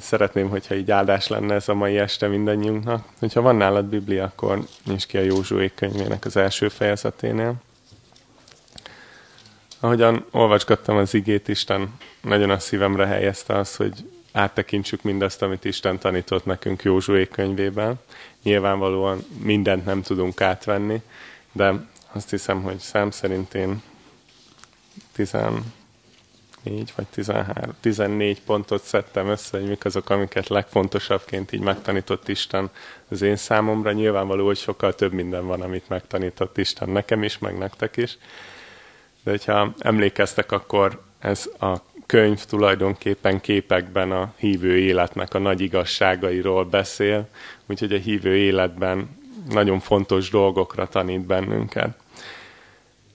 Szeretném, hogyha így áldás lenne ez a mai este mindannyiunknak. Hogyha van nálad Biblia, akkor nincs ki a Józsué könyvének az első fejezeténél. Ahogyan olvasgattam az igét, Isten nagyon a szívemre helyezte azt, hogy áttekintsük mindazt, amit Isten tanított nekünk Józsué könyvében. Nyilvánvalóan mindent nem tudunk átvenni, de azt hiszem, hogy szám szerint én 14 vagy 13, 14 pontot szedtem össze, hogy mik azok, amiket legfontosabbként így megtanított Isten az én számomra. Nyilvánvaló, hogy sokkal több minden van, amit megtanított Isten nekem is, meg nektek is. De hogyha emlékeztek, akkor ez a könyv tulajdonképpen képekben a hívő életnek a nagy igazságairól beszél, úgyhogy a hívő életben nagyon fontos dolgokra tanít bennünket.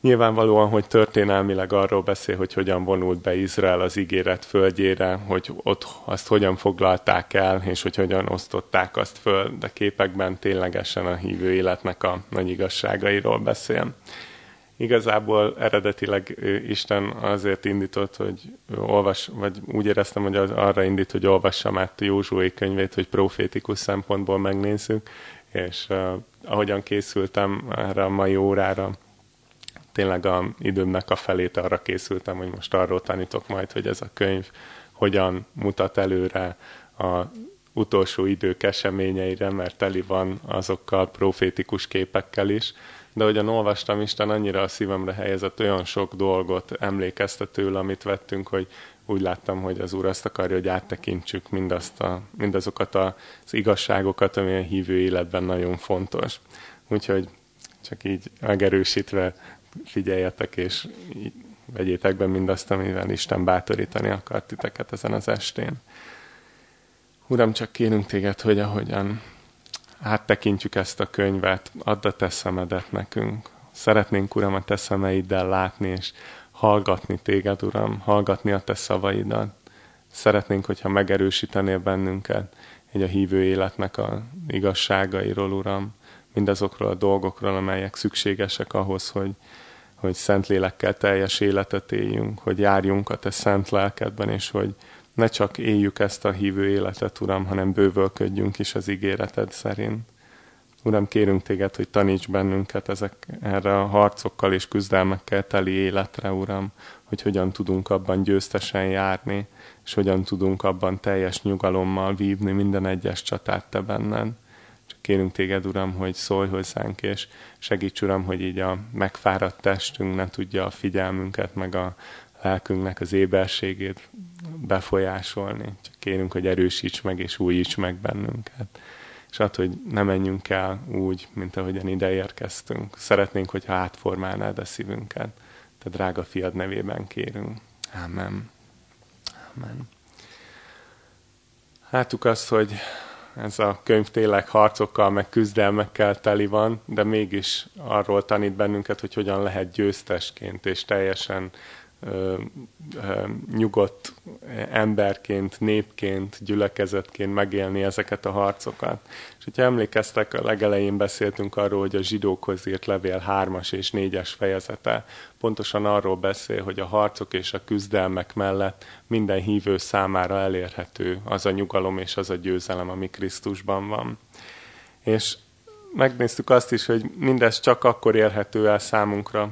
Nyilvánvalóan, hogy történelmileg arról beszél, hogy hogyan vonult be Izrael az ígéret földjére, hogy ott azt hogyan foglalták el, és hogy hogyan osztották azt föl, de képekben ténylegesen a hívő életnek a nagy igazságairól beszél. Igazából eredetileg Isten azért indított, hogy olvas, vagy úgy éreztem, hogy az arra indít, hogy olvassam át Józsué könyvét, hogy profétikus szempontból megnézzük, és uh, ahogyan készültem erre a mai órára, tényleg a időmnek a felét arra készültem, hogy most arról tanítok majd, hogy ez a könyv hogyan mutat előre a utolsó idők eseményeire, mert teli van azokkal profétikus képekkel is, de ahogyan olvastam, Isten annyira a szívemre helyezett olyan sok dolgot emlékeztetőül, amit vettünk, hogy úgy láttam, hogy az Úr azt akarja, hogy áttekintsük mindazt a, mindazokat az igazságokat, ami a hívő életben nagyon fontos. Úgyhogy csak így megerősítve figyeljetek, és vegyétek be mindazt, amivel Isten bátorítani akart titeket ezen az estén. Uram, csak kérünk téged, hogy ahogyan áttekintjük ezt a könyvet, add a te szemedet nekünk. Szeretnénk, Uram, a te szemeiddel látni, és hallgatni téged, Uram, hallgatni a te szavaidat. Szeretnénk, hogyha megerősítenél bennünket egy a hívő életnek a igazságairól, Uram, mindazokról a dolgokról, amelyek szükségesek ahhoz, hogy, hogy szent lélekkel teljes életet éljünk, hogy járjunk a te szent lelkedben, és hogy ne csak éljük ezt a hívő életet, Uram, hanem bővölködjünk is az ígéreted szerint. Uram, kérünk téged, hogy taníts bennünket ezek, erre a harcokkal és küzdelmekkel teli életre, Uram, hogy hogyan tudunk abban győztesen járni, és hogyan tudunk abban teljes nyugalommal vívni minden egyes csatát te benned. Kérünk téged, Uram, hogy szólj hozzánk, és segíts, Uram, hogy így a megfáradt testünk ne tudja a figyelmünket, meg a lelkünknek az éberségét befolyásolni. Csak kérünk, hogy erősíts meg és újíts meg bennünket. És attól, hogy ne menjünk el úgy, mint ahogyan ide érkeztünk. Szeretnénk, hogyha átformálnád a szívünket. Te drága fiad nevében kérünk. Amen. Amen. Látuk azt, hogy ez a könyv tényleg harcokkal, meg küzdelmekkel teli van, de mégis arról tanít bennünket, hogy hogyan lehet győztesként és teljesen nyugodt emberként, népként, gyülekezetként megélni ezeket a harcokat. És hogyha emlékeztek, a legelején beszéltünk arról, hogy a zsidókhoz írt levél 3-as és 4-es fejezete pontosan arról beszél, hogy a harcok és a küzdelmek mellett minden hívő számára elérhető az a nyugalom és az a győzelem, ami Krisztusban van. És megnéztük azt is, hogy mindez csak akkor érhető el számunkra,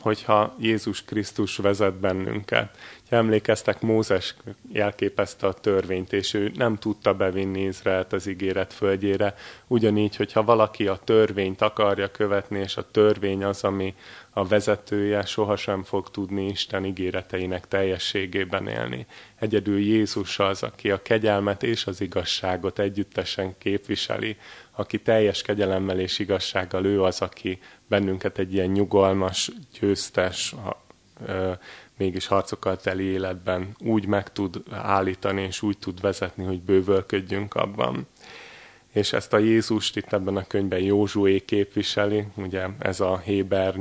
hogyha Jézus Krisztus vezet bennünket. Ha emlékeztek, Mózes jelképezte a törvényt, és ő nem tudta bevinni Izraelt az ígéret földjére. Ugyanígy, hogyha valaki a törvényt akarja követni, és a törvény az, ami a vezetője, sohasem fog tudni Isten ígéreteinek teljességében élni. Egyedül Jézus az, aki a kegyelmet és az igazságot együttesen képviseli, aki teljes kegyelemmel és igazsággal ő az, aki bennünket egy ilyen nyugalmas, győztes, mégis harcokkal teli életben úgy meg tud állítani, és úgy tud vezetni, hogy bővölködjünk abban. És ezt a Jézust itt ebben a könyvben Józsué képviseli, ugye ez a Héber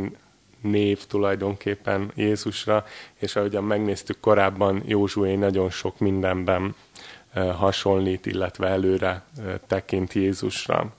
név tulajdonképpen Jézusra, és ahogyan megnéztük korábban, Józsué nagyon sok mindenben hasonlít, illetve előre tekint Jézusra.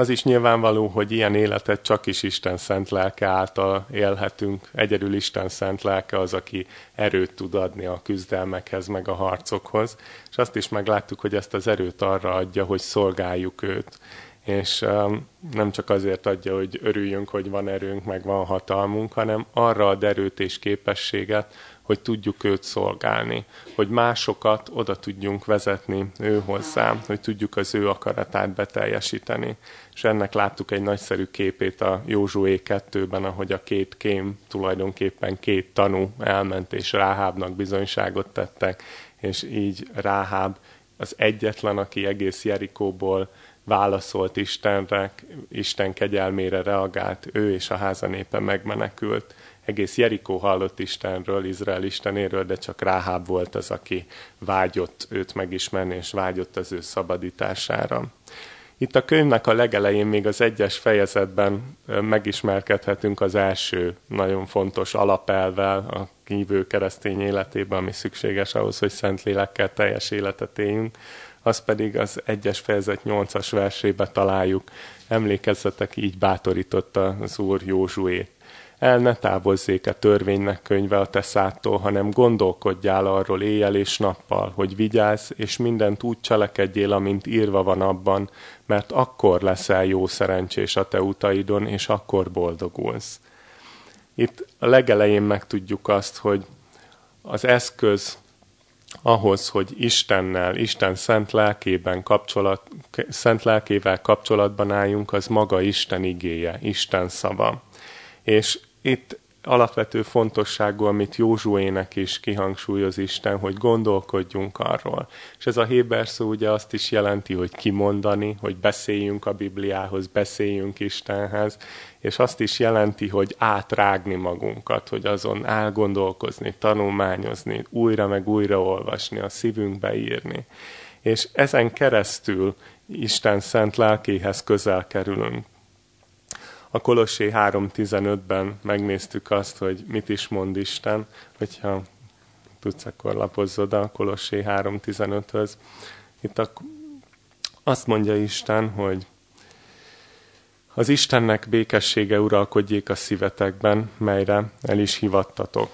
Az is nyilvánvaló, hogy ilyen életet csak is Isten szent lelke által élhetünk. Egyedül Isten szent lelke az, aki erőt tud adni a küzdelmekhez, meg a harcokhoz. És azt is megláttuk, hogy ezt az erőt arra adja, hogy szolgáljuk őt. És um, nem csak azért adja, hogy örüljünk, hogy van erőnk, meg van hatalmunk, hanem arra ad erőt és képességet, hogy tudjuk őt szolgálni, hogy másokat oda tudjunk vezetni ő hozzá, hogy tudjuk az ő akaratát beteljesíteni. És ennek láttuk egy nagyszerű képét a Józsué 2-ben, ahogy a két kém, tulajdonképpen két tanú elment, és Ráhábnak bizonyságot tettek, és így Ráháb az egyetlen, aki egész Jerikóból válaszolt Istenre, Isten kegyelmére reagált, ő és a háza népe megmenekült egész Jerikó hallott Istenről, Izrael Istenéről, de csak Ráháb volt az, aki vágyott őt megismerni, és vágyott az ő szabadítására. Itt a könyvnek a legelején még az egyes fejezetben megismerkedhetünk az első nagyon fontos alapelvel a kívő keresztény életében, ami szükséges ahhoz, hogy szent lélekkel teljes életet éljünk. Az pedig az egyes fejezet nyolcas versébe találjuk. Emlékezzetek, így bátorította az Úr Józsuét el ne távozzék a törvénynek könyve a te szától, hanem gondolkodjál arról éjjel és nappal, hogy vigyázz, és mindent úgy cselekedjél, amint írva van abban, mert akkor leszel jó szerencsés a te utaidon, és akkor boldogulsz. Itt a legelején megtudjuk azt, hogy az eszköz ahhoz, hogy Istennel, Isten szent lelkében kapcsolat, szent lelkével kapcsolatban álljunk, az maga Isten igéje, Isten szava. És itt alapvető fontosságú, amit Józsuének is kihangsúlyoz Isten, hogy gondolkodjunk arról. És ez a Héber szó ugye azt is jelenti, hogy kimondani, hogy beszéljünk a Bibliához, beszéljünk Istenhez, és azt is jelenti, hogy átrágni magunkat, hogy azon elgondolkozni, tanulmányozni, újra meg újra olvasni, a szívünkbe írni. És ezen keresztül Isten szent lelkéhez közel kerülünk. A Kolossé 3.15-ben megnéztük azt, hogy mit is mond Isten, hogyha tudsz, akkor lapozz a Kolossé 3.15-höz. Itt a, azt mondja Isten, hogy az Istennek békessége uralkodjék a szívetekben, melyre el is hivattatok.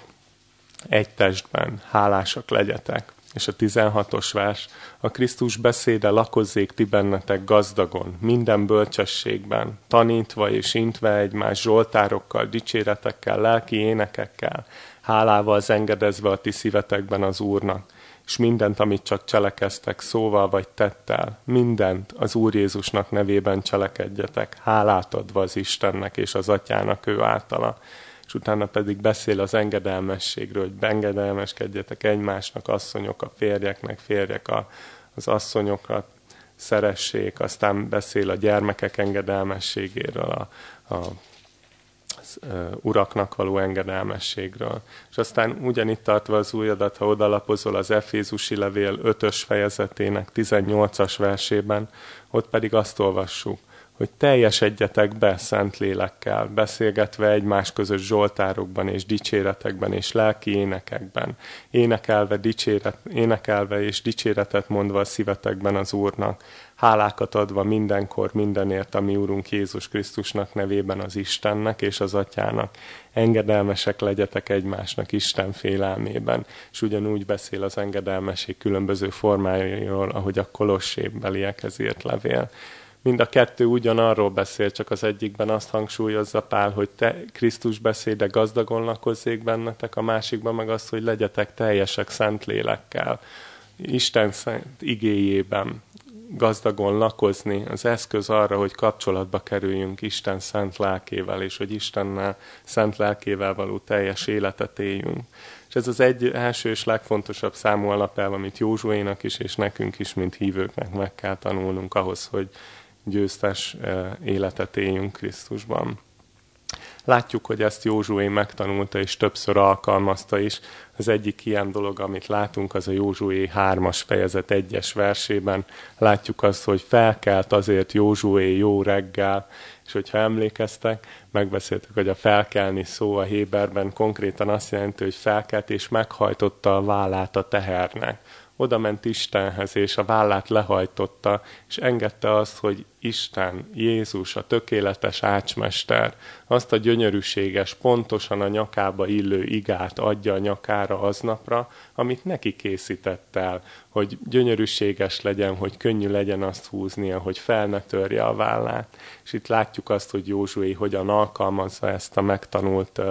Egy testben, hálásak legyetek és a 16-os vers, a Krisztus beszéde lakozzék ti bennetek gazdagon, minden bölcsességben, tanítva és intve egymás zsoltárokkal, dicséretekkel, lelki énekekkel, hálával engedezve a ti szívetekben az Úrnak, és mindent, amit csak cselekeztek, szóval vagy tettel, mindent az Úr Jézusnak nevében cselekedjetek, hálát adva az Istennek és az Atyának ő általa és utána pedig beszél az engedelmességről, hogy engedelmeskedjetek egymásnak, asszonyok a férjeknek, férjek a, az asszonyokat, szeressék, aztán beszél a gyermekek engedelmességéről, a, a az, uraknak való engedelmességről. És aztán ugyanitt tartva az új adat, ha odalapozol az Efézusi levél 5-ös fejezetének 18-as versében, ott pedig azt olvassuk, hogy teljesedjetek be szent lélekkel, beszélgetve egymás között zsoltárokban és dicséretekben és lelki énekekben, énekelve, dicséret, énekelve és dicséretet mondva a szívetekben az Úrnak, hálákat adva mindenkor mindenért, ami Úrunk Jézus Krisztusnak nevében az Istennek és az Atyának. Engedelmesek legyetek egymásnak Isten félelmében, és ugyanúgy beszél az engedelmesség különböző formájairól, ahogy a kolossébeliekhez írt levél mind a kettő ugyanarról beszél, csak az egyikben azt hangsúlyozza Pál, hogy te Krisztus beszéde gazdagon lakozzék bennetek, a másikban meg azt, hogy legyetek teljesek szent lélekkel. Isten szent igéjében gazdagon lakozni, az eszköz arra, hogy kapcsolatba kerüljünk Isten szent lelkével, és hogy Istennel szent lelkével való teljes életet éljünk. És ez az egy első és legfontosabb számú alapelv, amit Józsuénak is, és nekünk is, mint hívőknek meg kell tanulnunk ahhoz, hogy győztes eh, életet éljünk Krisztusban. Látjuk, hogy ezt Józsué megtanulta, és többször alkalmazta is. Az egyik ilyen dolog, amit látunk, az a Józsué 3-as fejezet 1-es versében. Látjuk azt, hogy felkelt azért Józsué jó reggel, és hogyha emlékeztek, megbeszéltük, hogy a felkelni szó a Héberben konkrétan azt jelenti, hogy felkelt és meghajtotta a vállát a tehernek oda ment Istenhez, és a vállát lehajtotta, és engedte azt, hogy Isten, Jézus, a tökéletes ácsmester, azt a gyönyörűséges, pontosan a nyakába illő igát adja a nyakára aznapra, amit neki készített el, hogy gyönyörűséges legyen, hogy könnyű legyen azt húznia, hogy fel ne törje a vállát. És itt látjuk azt, hogy Józsué hogyan alkalmazza ezt a megtanult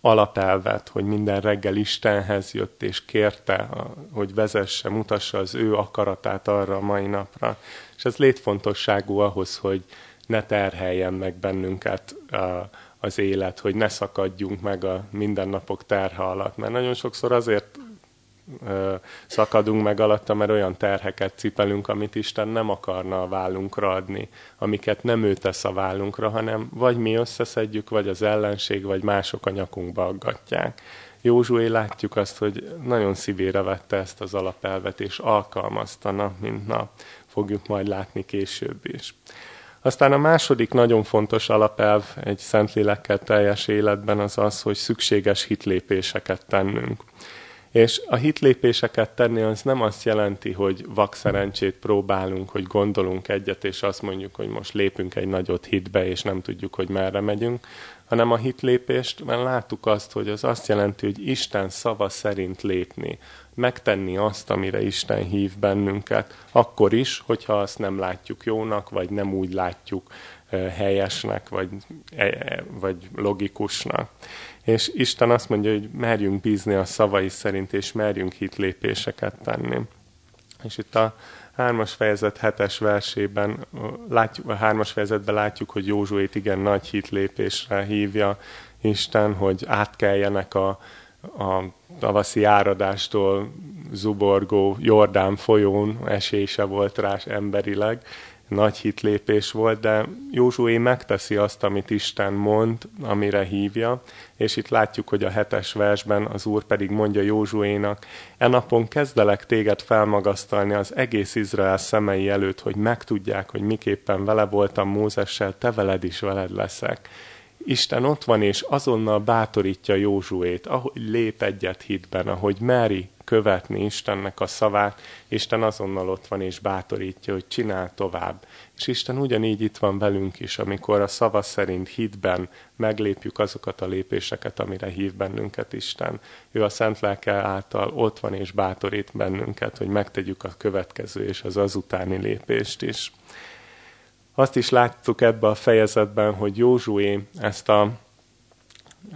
alapelvet, hogy minden reggel Istenhez jött és kérte, hogy vezesse, mutassa az ő akaratát arra a mai napra. És ez létfontosságú ahhoz, hogy ne terheljen meg bennünket az élet, hogy ne szakadjunk meg a mindennapok terhe alatt. Mert nagyon sokszor azért szakadunk meg alatta, mert olyan terheket cipelünk, amit Isten nem akarna a vállunkra adni, amiket nem ő tesz a vállunkra, hanem vagy mi összeszedjük, vagy az ellenség, vagy mások a nyakunkba aggatják. Józsué látjuk azt, hogy nagyon szívére vette ezt az alapelvet, és alkalmazta nap, mint nap. Fogjuk majd látni később is. Aztán a második nagyon fontos alapelv egy szentlélekkel teljes életben az az, hogy szükséges hitlépéseket tennünk. És a hitlépéseket tenni az nem azt jelenti, hogy vakszerencsét próbálunk, hogy gondolunk egyet, és azt mondjuk, hogy most lépünk egy nagyot hitbe, és nem tudjuk, hogy merre megyünk, hanem a hitlépést, mert láttuk azt, hogy az azt jelenti, hogy Isten szava szerint lépni, megtenni azt, amire Isten hív bennünket, akkor is, hogyha azt nem látjuk jónak, vagy nem úgy látjuk helyesnek, vagy, e, e, vagy logikusnak. És Isten azt mondja, hogy merjünk bízni a szavai szerint, és merjünk hitlépéseket tenni. És itt a hármas fejezet hetes versében, a hármas fejezetben látjuk, hogy Józsuét igen nagy hitlépésre hívja Isten, hogy átkeljenek a, a tavaszi áradástól zuborgó Jordán folyón, esése volt rá emberileg, nagy hitlépés volt, de Józsué megteszi azt, amit Isten mond, amire hívja, és itt látjuk, hogy a hetes versben az Úr pedig mondja Józsuénak, e napon kezdelek téged felmagasztalni az egész Izrael szemei előtt, hogy megtudják, hogy miképpen vele voltam Mózessel, te veled is veled leszek. Isten ott van, és azonnal bátorítja Józsuét, ahogy lép egyet hitben, ahogy meri követni Istennek a szavát, Isten azonnal ott van és bátorítja, hogy csinál tovább. És Isten ugyanígy itt van velünk is, amikor a szava szerint hitben meglépjük azokat a lépéseket, amire hív bennünket Isten. Ő a Szent Lelke által ott van és bátorít bennünket, hogy megtegyük a következő és az azutáni lépést is. Azt is láttuk ebbe a fejezetben, hogy Józsué ezt a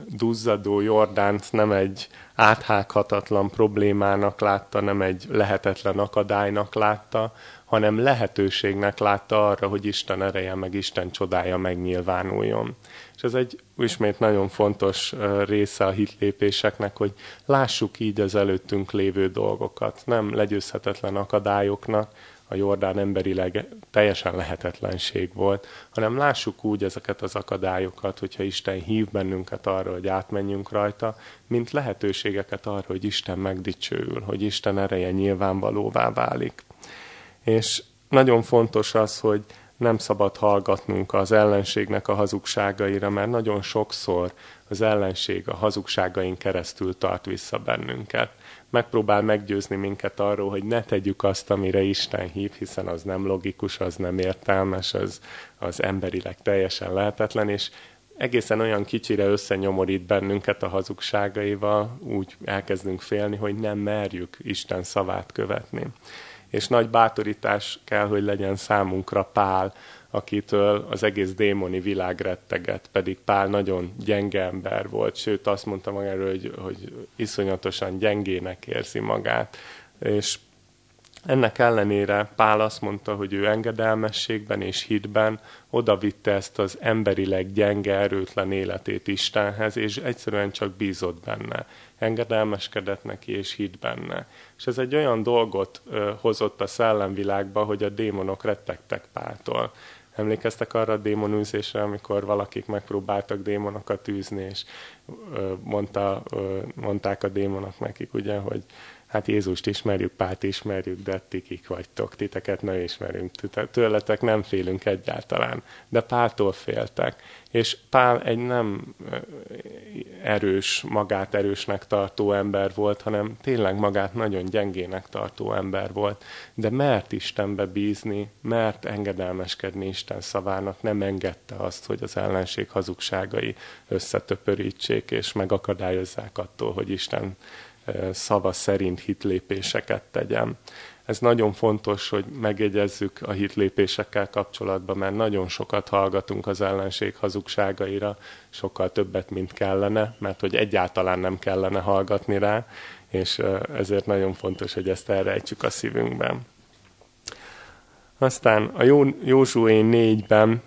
duzzadó Jordánt nem egy áthághatatlan problémának látta, nem egy lehetetlen akadálynak látta, hanem lehetőségnek látta arra, hogy Isten ereje meg Isten csodája megnyilvánuljon. És ez egy ismét nagyon fontos része a hitlépéseknek, hogy lássuk így az előttünk lévő dolgokat, nem legyőzhetetlen akadályoknak, a Jordán emberileg teljesen lehetetlenség volt, hanem lássuk úgy ezeket az akadályokat, hogyha Isten hív bennünket arra, hogy átmenjünk rajta, mint lehetőségeket arra, hogy Isten megdicsőül, hogy Isten ereje nyilvánvalóvá válik. És nagyon fontos az, hogy nem szabad hallgatnunk az ellenségnek a hazugságaira, mert nagyon sokszor az ellenség a hazugságain keresztül tart vissza bennünket megpróbál meggyőzni minket arról, hogy ne tegyük azt, amire Isten hív, hiszen az nem logikus, az nem értelmes, az, az emberileg teljesen lehetetlen, és egészen olyan kicsire összenyomorít bennünket a hazugságaival, úgy elkezdünk félni, hogy nem merjük Isten szavát követni. És nagy bátorítás kell, hogy legyen számunkra Pál, akitől az egész démoni világ retteget, pedig Pál nagyon gyenge ember volt, sőt azt mondta magáról, hogy, hogy iszonyatosan gyengének érzi magát, és ennek ellenére Pál azt mondta, hogy ő engedelmességben és hitben odavitte ezt az emberileg gyenge, erőtlen életét Istenhez, és egyszerűen csak bízott benne. Engedelmeskedett neki, és hit benne. És ez egy olyan dolgot ö, hozott a szellemvilágba, hogy a démonok rettegtek Páltól. Emlékeztek arra a démonűzésre, amikor valakik megpróbáltak démonokat űzni, és mondta, mondták a démonok nekik, ugye, hogy hát Jézust ismerjük, Pált ismerjük, de ti kik vagytok, titeket nem ismerünk, tőletek nem félünk egyáltalán. De Páltól féltek. És Pál egy nem erős, magát erősnek tartó ember volt, hanem tényleg magát nagyon gyengének tartó ember volt. De mert Istenbe bízni, mert engedelmeskedni Isten szavának, nem engedte azt, hogy az ellenség hazugságai összetöpörítsék és megakadályozzák attól, hogy Isten szava szerint hitlépéseket tegyem. Ez nagyon fontos, hogy megjegyezzük a hitlépésekkel kapcsolatban, mert nagyon sokat hallgatunk az ellenség hazugságaira, sokkal többet, mint kellene, mert hogy egyáltalán nem kellene hallgatni rá, és ezért nagyon fontos, hogy ezt elrejtsük a szívünkben. Aztán a Jó, Józsué 4-ben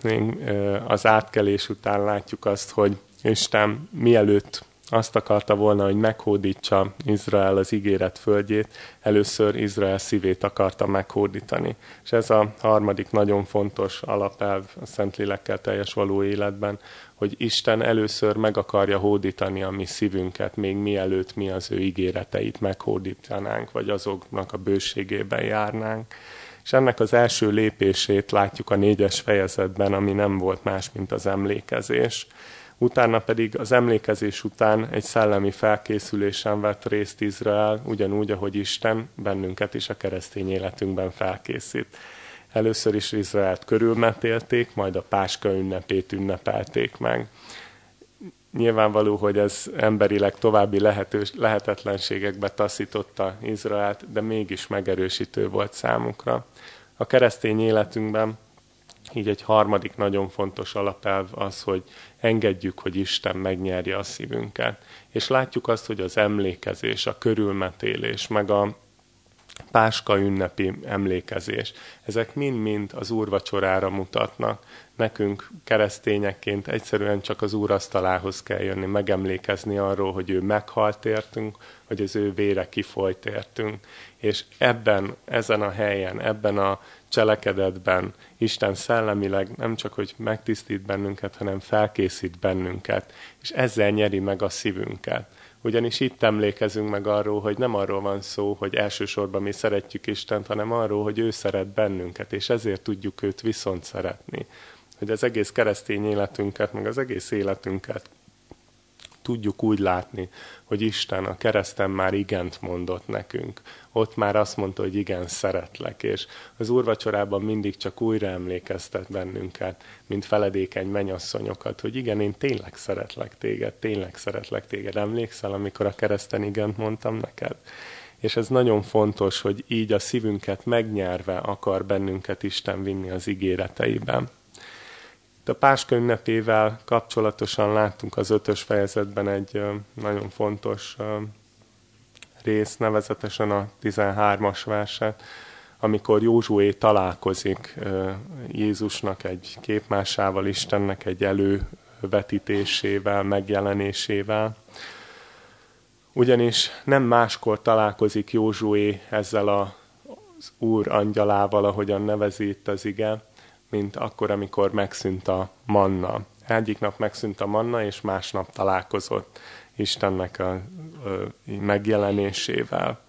az átkelés után látjuk azt, hogy Isten mielőtt azt akarta volna, hogy meghódítsa Izrael az ígéret földjét, először Izrael szívét akarta meghódítani. És ez a harmadik nagyon fontos alapelv a Szentlélekkel teljes való életben, hogy Isten először meg akarja hódítani a mi szívünket, még mielőtt mi az ő ígéreteit meghódítanánk, vagy azoknak a bőségében járnánk. És ennek az első lépését látjuk a négyes fejezetben, ami nem volt más, mint az emlékezés utána pedig az emlékezés után egy szellemi felkészülésen vett részt Izrael, ugyanúgy, ahogy Isten bennünket is a keresztény életünkben felkészít. Először is Izraelt körülmetélték, majd a Páska ünnepét ünnepelték meg. Nyilvánvaló, hogy ez emberileg további lehetős, lehetetlenségekbe taszította Izraelt, de mégis megerősítő volt számukra. A keresztény életünkben így egy harmadik nagyon fontos alapelv az, hogy engedjük, hogy Isten megnyerje a szívünket. És látjuk azt, hogy az emlékezés, a körülmetélés, meg a páska ünnepi emlékezés, ezek mind-mind az úrvacsorára mutatnak. Nekünk keresztényekként egyszerűen csak az úr asztalához kell jönni, megemlékezni arról, hogy ő meghalt értünk, hogy az ő vére kifolyt értünk. És ebben, ezen a helyen, ebben a cselekedetben Isten szellemileg nem csak, hogy megtisztít bennünket, hanem felkészít bennünket, és ezzel nyeri meg a szívünket. Ugyanis itt emlékezünk meg arról, hogy nem arról van szó, hogy elsősorban mi szeretjük Istent, hanem arról, hogy ő szeret bennünket, és ezért tudjuk őt viszont szeretni. Hogy az egész keresztény életünket, meg az egész életünket tudjuk úgy látni, hogy Isten a kereszten már igent mondott nekünk. Ott már azt mondta, hogy igen, szeretlek, és az úrvacsorában mindig csak újra emlékeztet bennünket, mint feledékeny menyasszonyokat, hogy igen, én tényleg szeretlek téged, tényleg szeretlek téged. Emlékszel, amikor a kereszten igent mondtam neked? És ez nagyon fontos, hogy így a szívünket megnyerve akar bennünket Isten vinni az ígéreteiben. Itt a Páska ünnepével kapcsolatosan láttunk az ötös fejezetben egy nagyon fontos rész, nevezetesen a 13-as verset, amikor Józsué találkozik Jézusnak egy képmásával, Istennek egy elővetítésével, megjelenésével. Ugyanis nem máskor találkozik Józsué ezzel az Úr angyalával, ahogyan nevezi itt az ige, mint akkor, amikor megszűnt a manna. Egyik nap megszűnt a manna, és másnap találkozott Istennek a, megjelenésével.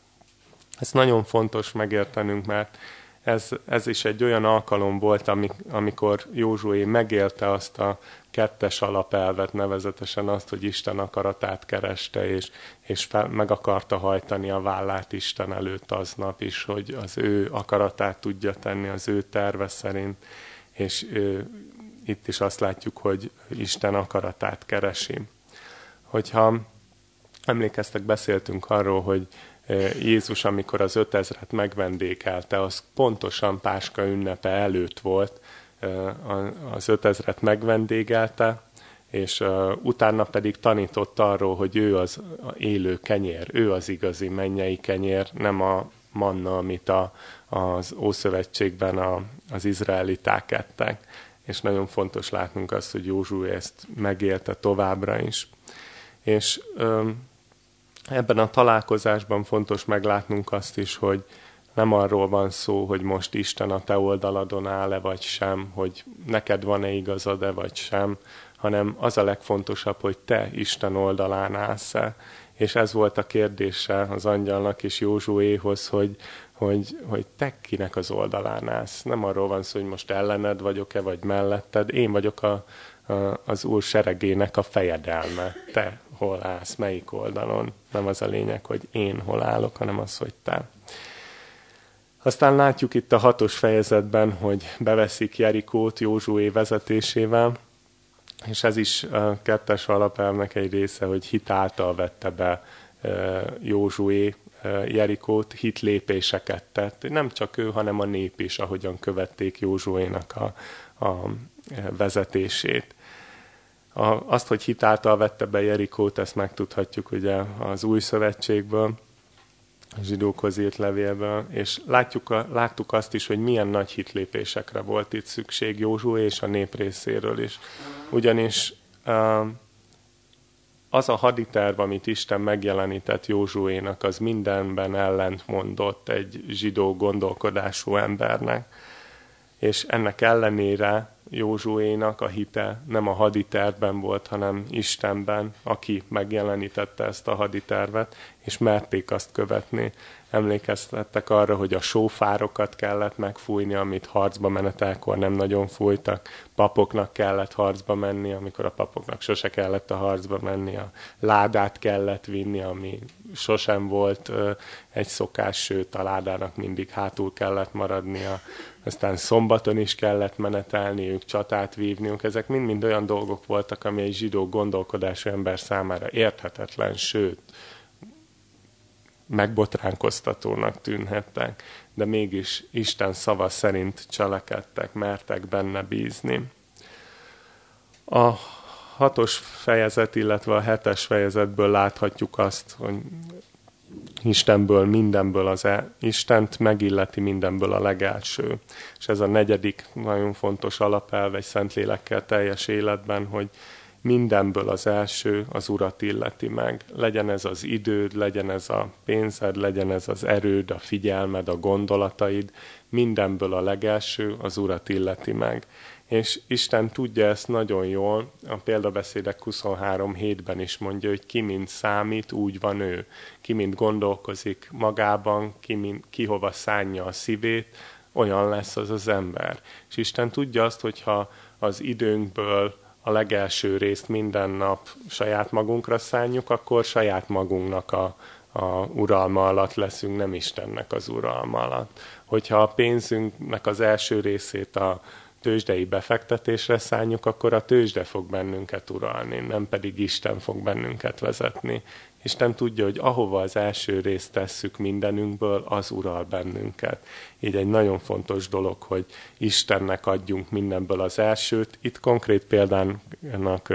Ez nagyon fontos megértenünk, mert ez, ez is egy olyan alkalom volt, amikor Józsué megélte azt a kettes alapelvet, nevezetesen azt, hogy Isten akaratát kereste, és, és fel, meg akarta hajtani a vállát Isten előtt aznap is, hogy az ő akaratát tudja tenni az ő terve szerint, és itt is azt látjuk, hogy Isten akaratát keresi. Hogyha emlékeztek, beszéltünk arról, hogy Jézus, amikor az ötezret megvendékelte, az pontosan Páska ünnepe előtt volt, az ötezret megvendégelte, és utána pedig tanított arról, hogy ő az élő kenyér, ő az igazi mennyei kenyér, nem a manna, amit a, az Ószövetségben a, az izraeliták ettek. És nagyon fontos látnunk azt, hogy Józsué ezt megélte továbbra is. És ebben a találkozásban fontos meglátnunk azt is, hogy nem arról van szó, hogy most Isten a te oldaladon áll-e vagy sem, hogy neked van-e igazad-e vagy sem, hanem az a legfontosabb, hogy te Isten oldalán állsz-e, És ez volt a kérdése az angyalnak és Józsuéhoz, hogy, hogy, hogy te kinek az oldalán állsz. Nem arról van szó, hogy most ellened vagyok-e, vagy melletted. Én vagyok a, a, az Úr seregének a fejedelme. Te hol állsz, melyik oldalon. Nem az a lényeg, hogy én hol állok, hanem az, hogy te. Aztán látjuk itt a hatos fejezetben, hogy beveszik Jerikót Józsué vezetésével, és ez is a kettes alapelvnek egy része, hogy hitáltal vette be Józsué Jerikót, hitlépéseket tett. Nem csak ő, hanem a nép is, ahogyan követték Józsuénak a, a vezetését. A, azt, hogy hitáltal vette be Jerikót, ezt megtudhatjuk ugye az új szövetségből, a zsidókhoz írt levélből, és látjuk, láttuk azt is, hogy milyen nagy hitlépésekre volt itt szükség Józsué és a nép részéről is. Ugyanis az a haditerv, amit Isten megjelenített Józsuénak, az mindenben ellent mondott egy zsidó gondolkodású embernek. És ennek ellenére Józsuénak a hite nem a haditervben volt, hanem Istenben, aki megjelenítette ezt a haditervet, és merték azt követni. Emlékeztettek arra, hogy a sófárokat kellett megfújni, amit harcba menetelkor nem nagyon fújtak. Papoknak kellett harcba menni, amikor a papoknak sose kellett a harcba menni. A ládát kellett vinni, ami sosem volt egy szokás, sőt a ládának mindig hátul kellett maradnia. Aztán szombaton is kellett menetelni, ők csatát vívniuk. Ezek mind-mind olyan dolgok voltak, ami egy zsidó gondolkodású ember számára érthetetlen, sőt, megbotránkoztatónak tűnhettek, de mégis Isten szava szerint cselekedtek, mertek benne bízni. A hatos fejezet, illetve a hetes fejezetből láthatjuk azt, hogy Istenből, mindenből az el, Istent megilleti mindenből a legelső. És ez a negyedik nagyon fontos alapelv egy Szentlélekkel teljes életben, hogy mindenből az első az Urat illeti meg. Legyen ez az időd, legyen ez a pénzed, legyen ez az erőd, a figyelmed, a gondolataid, mindenből a legelső az Urat illeti meg. És Isten tudja ezt nagyon jól, a példabeszédek 23 hétben is mondja, hogy ki mind számít, úgy van ő. Ki mind gondolkozik magában, ki, mind, ki hova szánja a szívét, olyan lesz az az ember. És Isten tudja azt, hogyha az időnkből a legelső részt minden nap saját magunkra szánjuk, akkor saját magunknak a, a uralma alatt leszünk, nem Istennek az uralma alatt. Hogyha a pénzünknek az első részét a tőzsdei befektetésre szálljuk, akkor a tőzsde fog bennünket uralni, nem pedig Isten fog bennünket vezetni. Isten tudja, hogy ahova az első részt tesszük mindenünkből, az ural bennünket. Így egy nagyon fontos dolog, hogy Istennek adjunk mindenből az elsőt. Itt konkrét példának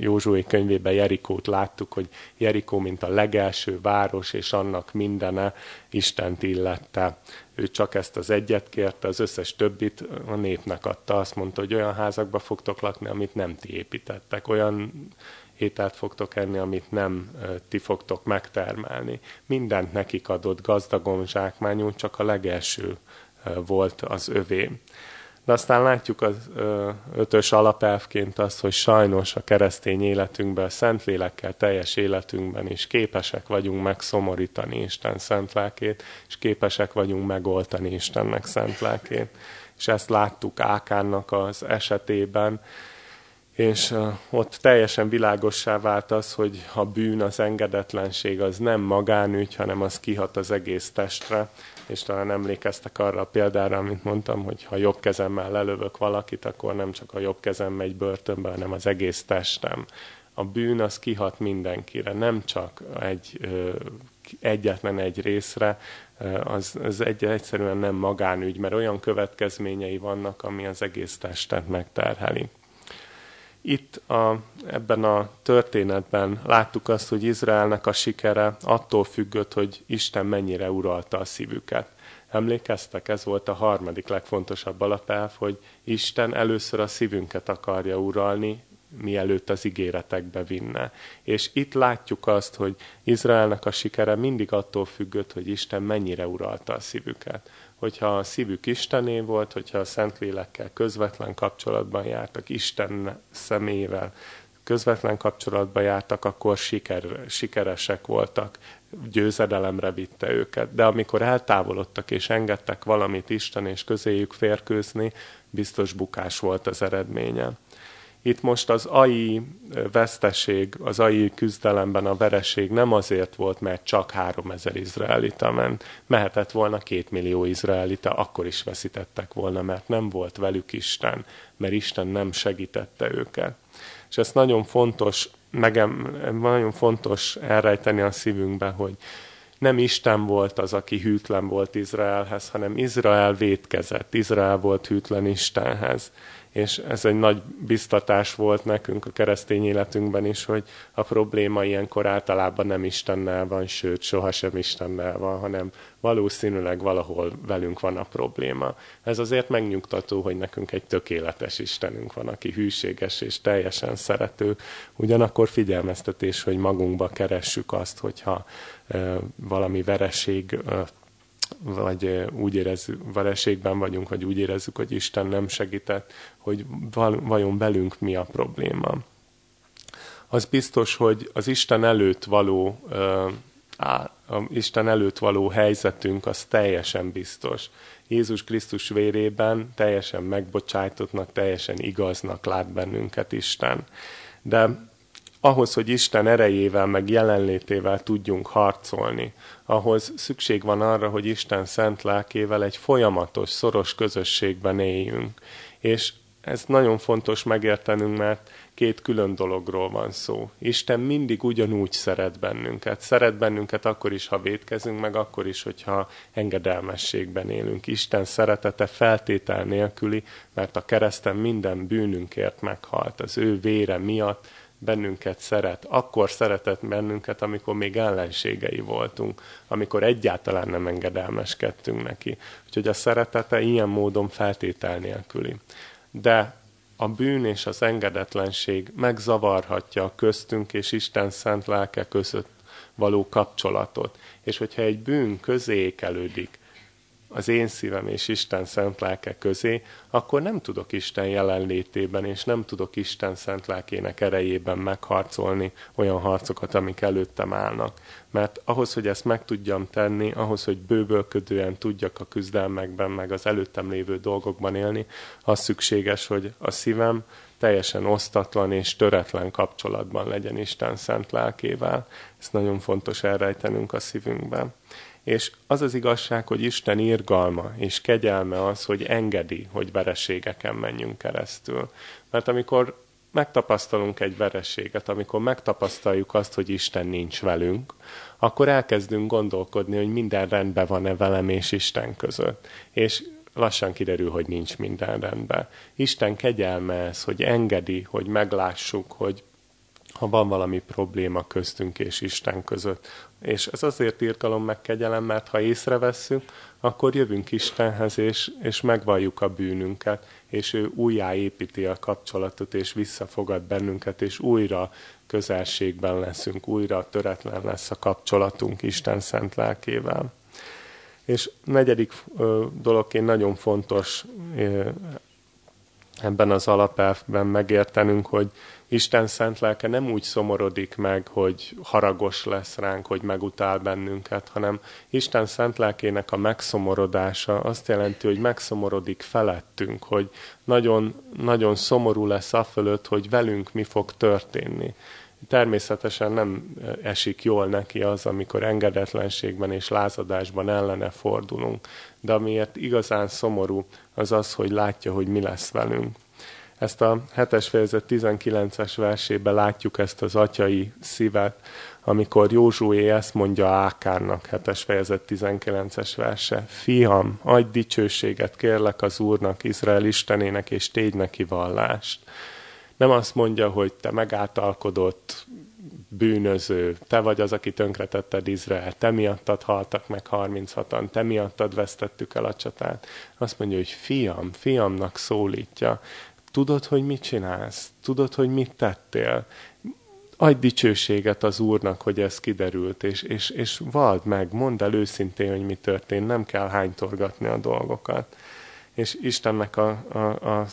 Józsué könyvében Jerikót láttuk, hogy Jerikó, mint a legelső város, és annak mindene Istent illette. Ő csak ezt az egyet kérte, az összes többit a népnek adta. Azt mondta, hogy olyan házakba fogtok lakni, amit nem ti építettek. Olyan ételt fogtok enni, amit nem ti fogtok megtermelni. Mindent nekik adott gazdagon zsákmányul, csak a legelső volt az övé. De aztán látjuk az ötös alapelvként azt, hogy sajnos a keresztény életünkben, a Szentlélekkel teljes életünkben is képesek vagyunk megszomorítani Isten szentlelkét, és képesek vagyunk megoltani Istennek szentlelkét. És ezt láttuk Ákánnak az esetében, és ott teljesen világossá vált az, hogy a bűn, az engedetlenség az nem magánügy, hanem az kihat az egész testre, és talán emlékeztek arra a példára, amit mondtam, hogy ha jobb kezemmel lelövök valakit, akkor nem csak a jobb kezem megy börtönbe, hanem az egész testem. A bűn az kihat mindenkire, nem csak egy egyetlen egy részre, az, az egy, egyszerűen nem magánügy, mert olyan következményei vannak, ami az egész testet megterheli. Itt a, ebben a történetben láttuk azt, hogy Izraelnek a sikere attól függött, hogy Isten mennyire uralta a szívüket. Emlékeztek, ez volt a harmadik legfontosabb alapelv, hogy Isten először a szívünket akarja uralni, mielőtt az ígéretekbe vinne. És itt látjuk azt, hogy Izraelnek a sikere mindig attól függött, hogy Isten mennyire uralta a szívüket hogyha a szívük Istené volt, hogyha a Szentlélekkel közvetlen kapcsolatban jártak, Isten szemével közvetlen kapcsolatba jártak, akkor siker, sikeresek voltak, győzedelemre vitte őket. De amikor eltávolodtak és engedtek valamit Isten és közéjük férkőzni, biztos bukás volt az eredménye. Itt most az AI veszteség, az AI küzdelemben a vereség nem azért volt, mert csak 3000 izraelita ment. Mehetett volna két millió izraelita, akkor is veszítettek volna, mert nem volt velük Isten, mert Isten nem segítette őket. És ez nagyon fontos, megem, nagyon fontos elrejteni a szívünkbe, hogy nem Isten volt az, aki hűtlen volt Izraelhez, hanem Izrael vétkezett, Izrael volt hűtlen Istenhez és ez egy nagy biztatás volt nekünk a keresztény életünkben is, hogy a probléma ilyenkor általában nem Istennel van, sőt, sohasem Istennel van, hanem valószínűleg valahol velünk van a probléma. Ez azért megnyugtató, hogy nekünk egy tökéletes Istenünk van, aki hűséges és teljesen szerető. Ugyanakkor figyelmeztetés, hogy magunkba keressük azt, hogyha valami vereség vagy úgy érezzük, vereségben vagyunk, vagy úgy érezzük, hogy Isten nem segített, hogy vajon velünk mi a probléma. Az biztos, hogy az Isten előtt való á, Isten előtt való helyzetünk az teljesen biztos. Jézus Krisztus vérében teljesen megbocsájtottnak, teljesen igaznak lát bennünket Isten. De ahhoz, hogy Isten erejével, meg jelenlétével tudjunk harcolni, ahhoz szükség van arra, hogy Isten szent lelkével egy folyamatos, szoros közösségben éljünk. És ez nagyon fontos megértenünk, mert két külön dologról van szó. Isten mindig ugyanúgy szeret bennünket. Szeret bennünket akkor is, ha védkezünk, meg akkor is, hogyha engedelmességben élünk. Isten szeretete feltétel nélküli, mert a kereszten minden bűnünkért meghalt. Az ő vére miatt bennünket szeret, akkor szeretett bennünket, amikor még ellenségei voltunk, amikor egyáltalán nem engedelmeskedtünk neki. Úgyhogy a szeretete ilyen módon feltétel nélküli. De a bűn és az engedetlenség megzavarhatja a köztünk és Isten szent lelke között való kapcsolatot. És hogyha egy bűn közékelődik, az én szívem és Isten szent lelke közé, akkor nem tudok Isten jelenlétében, és nem tudok Isten szent lelkének erejében megharcolni olyan harcokat, amik előttem állnak. Mert ahhoz, hogy ezt meg tudjam tenni, ahhoz, hogy bővölködően tudjak a küzdelmekben, meg az előttem lévő dolgokban élni, az szükséges, hogy a szívem teljesen osztatlan és töretlen kapcsolatban legyen Isten szent lelkével. Ezt nagyon fontos elrejtenünk a szívünkben. És az az igazság, hogy Isten irgalma és kegyelme az, hogy engedi, hogy vereségeken menjünk keresztül. Mert amikor megtapasztalunk egy vereséget, amikor megtapasztaljuk azt, hogy Isten nincs velünk, akkor elkezdünk gondolkodni, hogy minden rendben van-e velem és Isten között. És lassan kiderül, hogy nincs minden rendben. Isten kegyelme ez, hogy engedi, hogy meglássuk, hogy ha van valami probléma köztünk és Isten között. És ez azért írtalom meg kegyelem, mert ha észrevesszük, akkor jövünk Istenhez, és, és megvalljuk a bűnünket, és ő újjáépíti a kapcsolatot, és visszafogad bennünket, és újra közelségben leszünk, újra töretlen lesz a kapcsolatunk Isten szent lelkével. És negyedik dologként nagyon fontos ebben az alapelvben megértenünk, hogy Isten szent lelke nem úgy szomorodik meg, hogy haragos lesz ránk, hogy megutál bennünket, hanem Isten szent lelkének a megszomorodása azt jelenti, hogy megszomorodik felettünk, hogy nagyon, nagyon szomorú lesz a fölött, hogy velünk mi fog történni. Természetesen nem esik jól neki az, amikor engedetlenségben és lázadásban ellene fordulunk, de amiért igazán szomorú, az az, hogy látja, hogy mi lesz velünk. Ezt a 7-es fejezet 19-es versében látjuk ezt az atyai szívet, amikor Józsué ezt mondja Ákárnak, 7-es fejezet 19-es verse. Fiam, adj dicsőséget kérlek az Úrnak, Izrael Istenének, és tégy neki vallást. Nem azt mondja, hogy te megáltalkodott bűnöző, te vagy az, aki tönkretetted Izrael, te miattad haltak meg 36-an, te miattad vesztettük el a csatát. Azt mondja, hogy fiam, fiamnak szólítja, Tudod, hogy mit csinálsz? Tudod, hogy mit tettél? Adj dicsőséget az Úrnak, hogy ez kiderült, és, és, és vald meg, mondd el őszintén, hogy mi történt, nem kell hánytorgatni a dolgokat. és Istennek a, a, a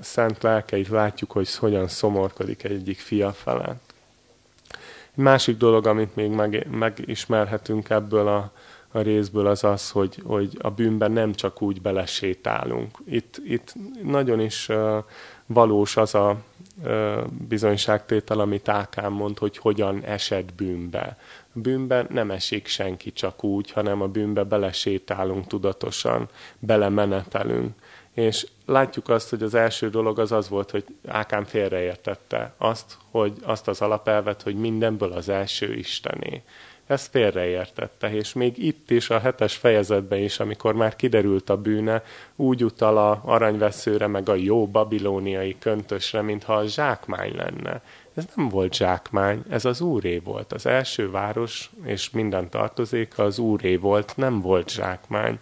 szent lelkeit látjuk, hogy hogyan szomorkodik egyik fia felett. Másik dolog, amit még meg, megismerhetünk ebből a, a részből az az, hogy, hogy a bűnben nem csak úgy belesétálunk. Itt, itt nagyon is uh, valós az a uh, bizonyságtétel, amit Ákán mond, hogy hogyan esett bűnbe. A bűnbe nem esik senki csak úgy, hanem a bűnbe belesétálunk tudatosan, belemenetelünk. És látjuk azt, hogy az első dolog az az volt, hogy Ákán félreértette azt, hogy azt az alapelvet, hogy mindenből az első Istené ezt félreértette, és még itt is, a hetes fejezetben is, amikor már kiderült a bűne, úgy utal a aranyveszőre, meg a jó babilóniai köntösre, mintha a zsákmány lenne. Ez nem volt zsákmány, ez az úré volt. Az első város és minden tartozéka az úré volt, nem volt zsákmány.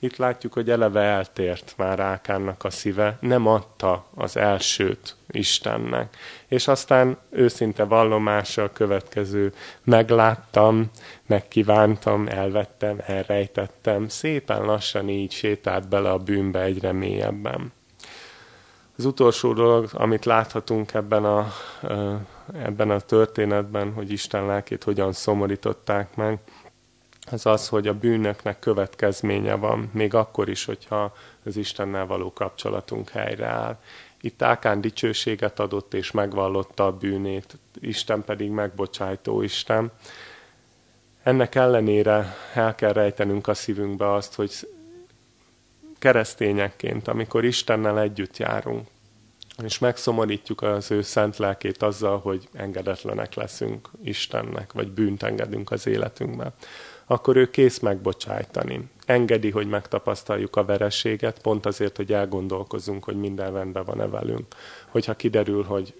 Itt látjuk, hogy eleve eltért már Ákánnak a szíve, nem adta az elsőt Istennek. És aztán őszinte vallomása a következő, megláttam, megkívántam, elvettem, elrejtettem, szépen lassan így sétált bele a bűnbe egyre mélyebben. Az utolsó dolog, amit láthatunk ebben a, ebben a történetben, hogy Isten lelkét hogyan szomorították meg, az az, hogy a bűnöknek következménye van, még akkor is, hogyha az Istennel való kapcsolatunk helyreáll. Itt Ákán dicsőséget adott és megvallotta a bűnét, Isten pedig megbocsájtó Isten. Ennek ellenére el kell rejtenünk a szívünkbe azt, hogy keresztényekként, amikor Istennel együtt járunk, és megszomorítjuk az ő szent lelkét azzal, hogy engedetlenek leszünk Istennek, vagy bűnt engedünk az életünkbe, akkor ő kész megbocsájtani. Engedi, hogy megtapasztaljuk a vereséget, pont azért, hogy elgondolkozunk, hogy minden rendben van-e velünk. Hogyha kiderül, hogy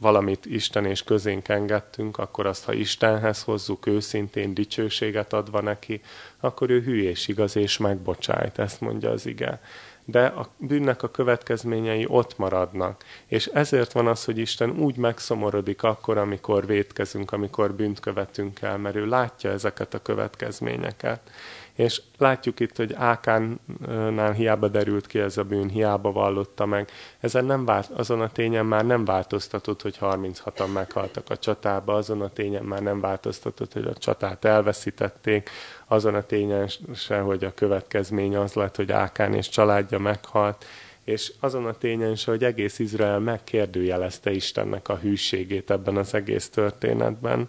valamit Isten és közénk engedtünk, akkor azt, ha Istenhez hozzuk őszintén dicsőséget adva neki, akkor ő hülyés igaz és megbocsájt, ezt mondja az ige de a bűnnek a következményei ott maradnak. És ezért van az, hogy Isten úgy megszomorodik akkor, amikor vétkezünk, amikor bűnt követünk el, mert ő látja ezeket a következményeket. És látjuk itt, hogy Ákánnál hiába derült ki ez a bűn, hiába vallotta meg. Ezen nem vált, azon a tényen már nem változtatott, hogy 36-an meghaltak a csatába, azon a tényen már nem változtatott, hogy a csatát elveszítették, azon a tényen se, hogy a következmény az lett, hogy Ákán és családja meghalt, és azon a tényen se, hogy egész Izrael megkérdőjelezte Istennek a hűségét ebben az egész történetben.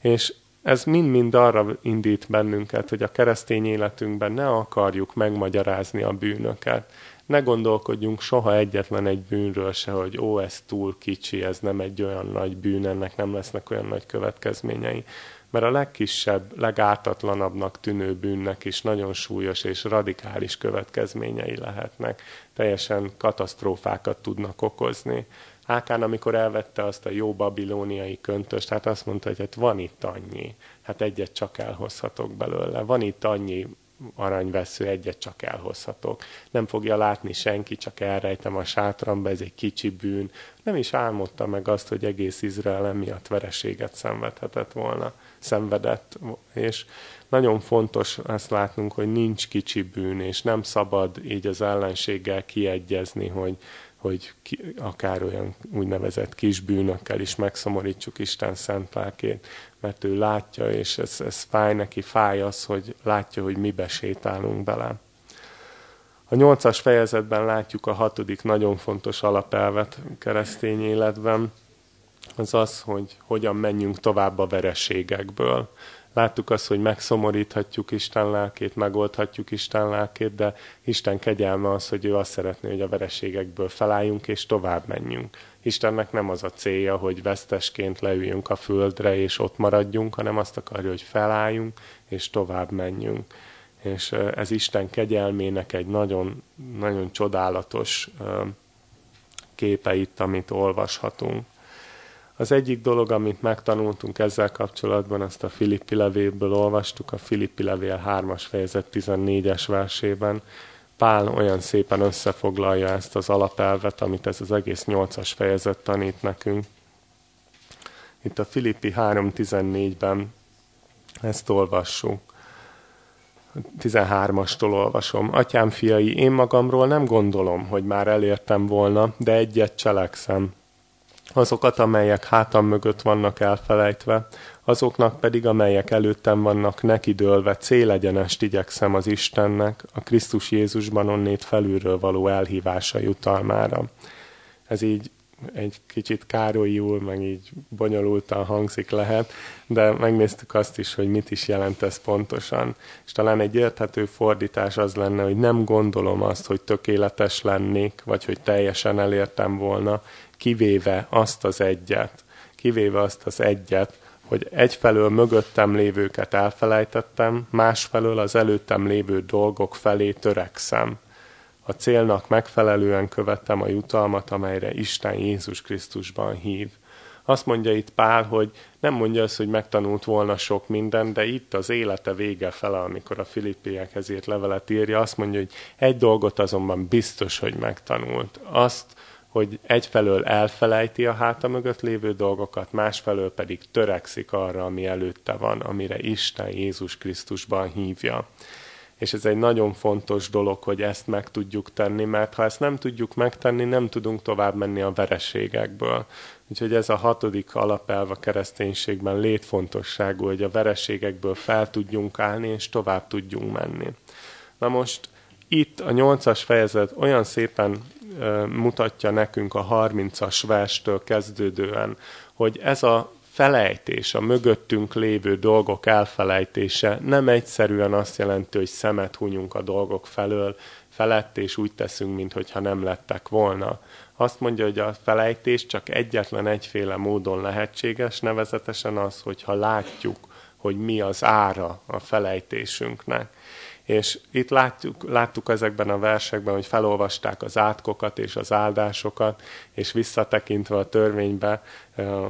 És ez mind-mind arra indít bennünket, hogy a keresztény életünkben ne akarjuk megmagyarázni a bűnöket. Ne gondolkodjunk soha egyetlen egy bűnről se, hogy ó, ez túl kicsi, ez nem egy olyan nagy bűn, ennek nem lesznek olyan nagy következményei. Mert a legkisebb, legátatlanabbnak tűnő bűnnek is nagyon súlyos és radikális következményei lehetnek. Teljesen katasztrófákat tudnak okozni. Ákán, amikor elvette azt a jó babilóniai köntöst, hát azt mondta, hogy hát van itt annyi, hát egyet csak elhozhatok belőle. Van itt annyi aranyvesző, egyet csak elhozhatok. Nem fogja látni senki, csak elrejtem a sátramba, ez egy kicsi bűn. Nem is álmodta meg azt, hogy egész Izrael emiatt vereséget szenvedhetett volna, szenvedett. És nagyon fontos ezt látnunk, hogy nincs kicsi bűn, és nem szabad így az ellenséggel kiegyezni, hogy hogy ki, akár olyan úgynevezett kis bűnökkel is megszomorítsuk Isten szent lelkét, mert ő látja, és ez, ez fáj neki, fáj az, hogy látja, hogy mibe sétálunk bele. A nyolcas fejezetben látjuk a hatodik nagyon fontos alapelvet keresztény életben, az az, hogy hogyan menjünk tovább a vereségekből. Láttuk azt, hogy megszomoríthatjuk Isten lelkét, megoldhatjuk Isten lelkét, de Isten kegyelme az, hogy ő azt szeretné, hogy a vereségekből felálljunk és tovább menjünk. Istennek nem az a célja, hogy vesztesként leüljünk a földre és ott maradjunk, hanem azt akarja, hogy felálljunk és tovább menjünk. És ez Isten kegyelmének egy nagyon, nagyon csodálatos képe itt, amit olvashatunk. Az egyik dolog, amit megtanultunk ezzel kapcsolatban, azt a Filippi levélből olvastuk, a Filippi levél 3-as fejezet 14-es versében. Pál olyan szépen összefoglalja ezt az alapelvet, amit ez az egész 8-as fejezet tanít nekünk. Itt a Filippi 3.14-ben ezt olvassuk. 13-astól olvasom. Atyám fiai, én magamról nem gondolom, hogy már elértem volna, de egyet cselekszem. Azokat, amelyek hátam mögött vannak elfelejtve, azoknak pedig, amelyek előttem vannak nekidőlve, célegyenest igyekszem az Istennek, a Krisztus Jézusban onnét felülről való elhívása jutalmára. Ez így egy kicsit károlyul, meg így bonyolultan hangzik lehet, de megnéztük azt is, hogy mit is jelent ez pontosan. És talán egy érthető fordítás az lenne, hogy nem gondolom azt, hogy tökéletes lennék, vagy hogy teljesen elértem volna, kivéve azt az egyet, kivéve azt az egyet, hogy egyfelől mögöttem lévőket elfelejtettem, másfelől az előttem lévő dolgok felé törekszem a célnak megfelelően követtem a jutalmat, amelyre Isten Jézus Krisztusban hív. Azt mondja itt Pál, hogy nem mondja azt, hogy megtanult volna sok minden, de itt az élete vége fele, amikor a Filippiekhez írt levelet írja, azt mondja, hogy egy dolgot azonban biztos, hogy megtanult. Azt, hogy egyfelől elfelejti a háta mögött lévő dolgokat, másfelől pedig törekszik arra, ami előtte van, amire Isten Jézus Krisztusban hívja és ez egy nagyon fontos dolog, hogy ezt meg tudjuk tenni, mert ha ezt nem tudjuk megtenni, nem tudunk tovább menni a vereségekből. Úgyhogy ez a hatodik alapelv a kereszténységben létfontosságú, hogy a vereségekből fel tudjunk állni, és tovább tudjunk menni. Na most itt a nyolcas fejezet olyan szépen mutatja nekünk a harmincas verstől kezdődően, hogy ez a felejtés, a mögöttünk lévő dolgok elfelejtése nem egyszerűen azt jelenti, hogy szemet hunyunk a dolgok felől, felett, és úgy teszünk, mintha nem lettek volna. Azt mondja, hogy a felejtés csak egyetlen egyféle módon lehetséges, nevezetesen az, hogyha látjuk, hogy mi az ára a felejtésünknek. És itt látjuk, láttuk ezekben a versekben, hogy felolvasták az átkokat és az áldásokat, és visszatekintve a törvénybe,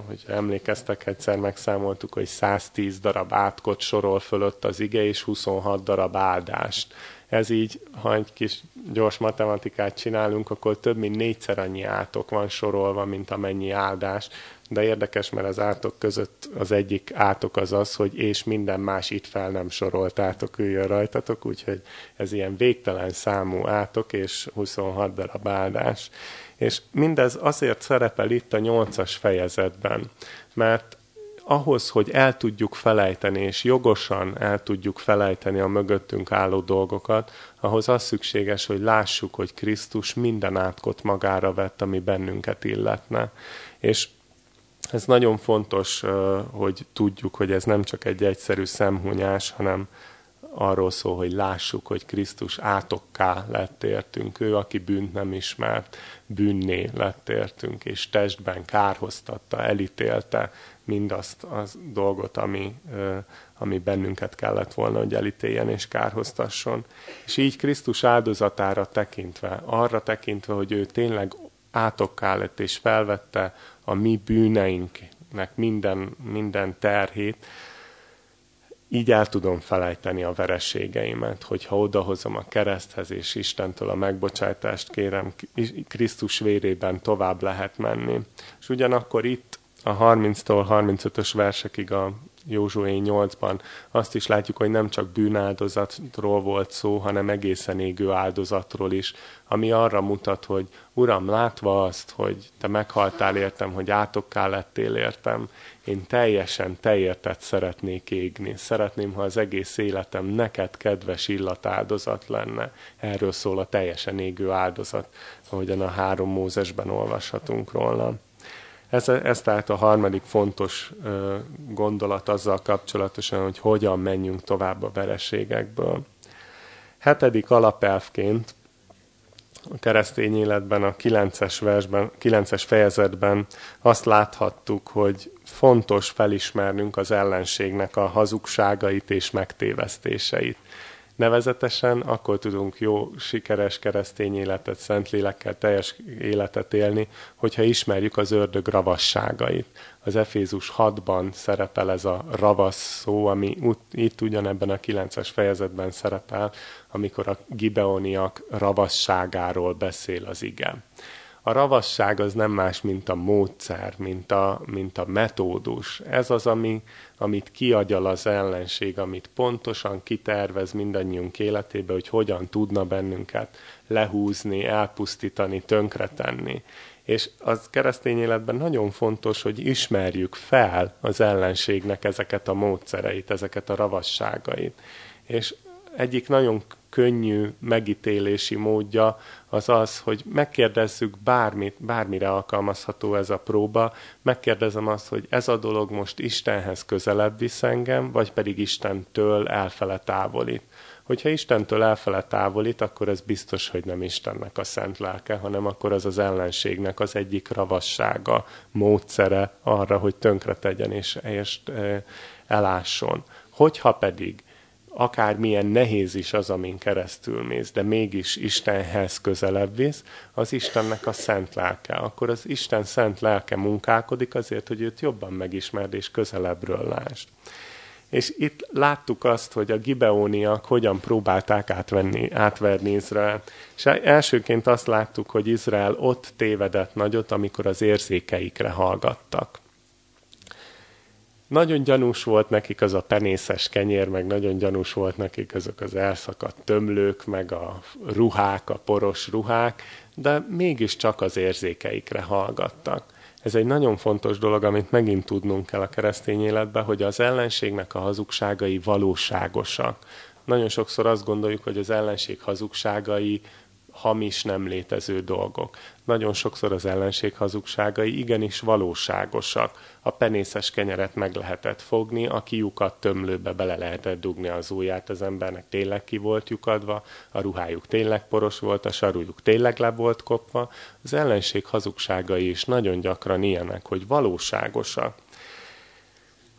hogy emlékeztek, egyszer megszámoltuk, hogy 110 darab átkot sorol fölött az ige, és 26 darab áldást. Ez így, ha egy kis gyors matematikát csinálunk, akkor több mint négyszer annyi átok van sorolva, mint amennyi áldás de érdekes, mert az átok között az egyik átok az az, hogy és minden más itt fel nem sorolt átok üljön rajtatok, úgyhogy ez ilyen végtelen számú átok és 26 darab áldás. És mindez azért szerepel itt a nyolcas fejezetben, mert ahhoz, hogy el tudjuk felejteni, és jogosan el tudjuk felejteni a mögöttünk álló dolgokat, ahhoz az szükséges, hogy lássuk, hogy Krisztus minden átkot magára vett, ami bennünket illetne. És ez nagyon fontos, hogy tudjuk, hogy ez nem csak egy egyszerű szemhunyás, hanem arról szól, hogy lássuk, hogy Krisztus átokká lett értünk. Ő, aki bűnt nem ismert, bűnné lett értünk, és testben kárhoztatta, elítélte mindazt a dolgot, ami, ami bennünket kellett volna, hogy elítéljen és kárhoztasson. És így Krisztus áldozatára tekintve, arra tekintve, hogy ő tényleg átokká lett és felvette a mi bűneinknek minden, minden terhét, így el tudom felejteni a vereségeimet, hogyha odahozom a kereszthez, és Istentől a megbocsátást kérem, Krisztus vérében tovább lehet menni. És ugyanakkor itt a 30-tól 35-ös versekig a Józsué 8-ban azt is látjuk, hogy nem csak bűnáldozatról volt szó, hanem egészen égő áldozatról is, ami arra mutat, hogy Uram, látva azt, hogy Te meghaltál értem, hogy átokká lettél értem, én teljesen Te érted szeretnék égni. Szeretném, ha az egész életem neked kedves illatáldozat lenne. Erről szól a teljesen égő áldozat, ahogyan a három Mózesben olvashatunk róla. Ez, ez tehát a harmadik fontos gondolat azzal kapcsolatosan, hogy hogyan menjünk tovább a vereségekből. Hetedik alapelvként a keresztény életben, a 9-es, versben, 9-es fejezetben azt láthattuk, hogy fontos felismernünk az ellenségnek a hazugságait és megtévesztéseit. Nevezetesen akkor tudunk jó, sikeres keresztény életet, szent lélekkel teljes életet élni, hogyha ismerjük az ördög ravasságait. Az Efézus 6-ban szerepel ez a ravasz szó, ami itt ugyanebben a 9-es fejezetben szerepel, amikor a gibeoniak ravasságáról beszél az ige. A ravasság az nem más, mint a módszer, mint a, mint a metódus. Ez az, ami, amit kiagyal az ellenség, amit pontosan kitervez mindannyiunk életébe, hogy hogyan tudna bennünket lehúzni, elpusztítani, tönkretenni. És az keresztény életben nagyon fontos, hogy ismerjük fel az ellenségnek ezeket a módszereit, ezeket a ravasságait. És egyik nagyon könnyű megítélési módja az az, hogy megkérdezzük bármit, bármire alkalmazható ez a próba, megkérdezem azt, hogy ez a dolog most Istenhez közelebb visz engem, vagy pedig Istentől elfele távolít. Hogyha Istentől elfele távolít, akkor ez biztos, hogy nem Istennek a szent lelke, hanem akkor az az ellenségnek az egyik ravassága, módszere arra, hogy tönkre tegyen és, és elásson. Hogyha pedig akármilyen nehéz is az, amin keresztül mész, de mégis Istenhez közelebb visz, az Istennek a szent lelke. Akkor az Isten szent lelke munkálkodik azért, hogy őt jobban megismerd és közelebbről lásd. És itt láttuk azt, hogy a gibeóniak hogyan próbálták átvenni, átverni Izrael. És elsőként azt láttuk, hogy Izrael ott tévedett nagyot, amikor az érzékeikre hallgattak. Nagyon gyanús volt nekik az a penészes kenyér, meg nagyon gyanús volt nekik azok az elszakadt tömlők, meg a ruhák, a poros ruhák, de mégiscsak az érzékeikre hallgattak. Ez egy nagyon fontos dolog, amit megint tudnunk kell a keresztény életben, hogy az ellenségnek a hazugságai valóságosak. Nagyon sokszor azt gondoljuk, hogy az ellenség hazugságai hamis, nem létező dolgok. Nagyon sokszor az ellenség hazugságai igenis valóságosak. A penészes kenyeret meg lehetett fogni, a kiukat tömlőbe bele lehetett dugni az ujját, az embernek tényleg ki volt lyukadva, a ruhájuk tényleg poros volt, a sarújuk tényleg le volt kopva. Az ellenség hazugságai is nagyon gyakran ilyenek, hogy valóságosak.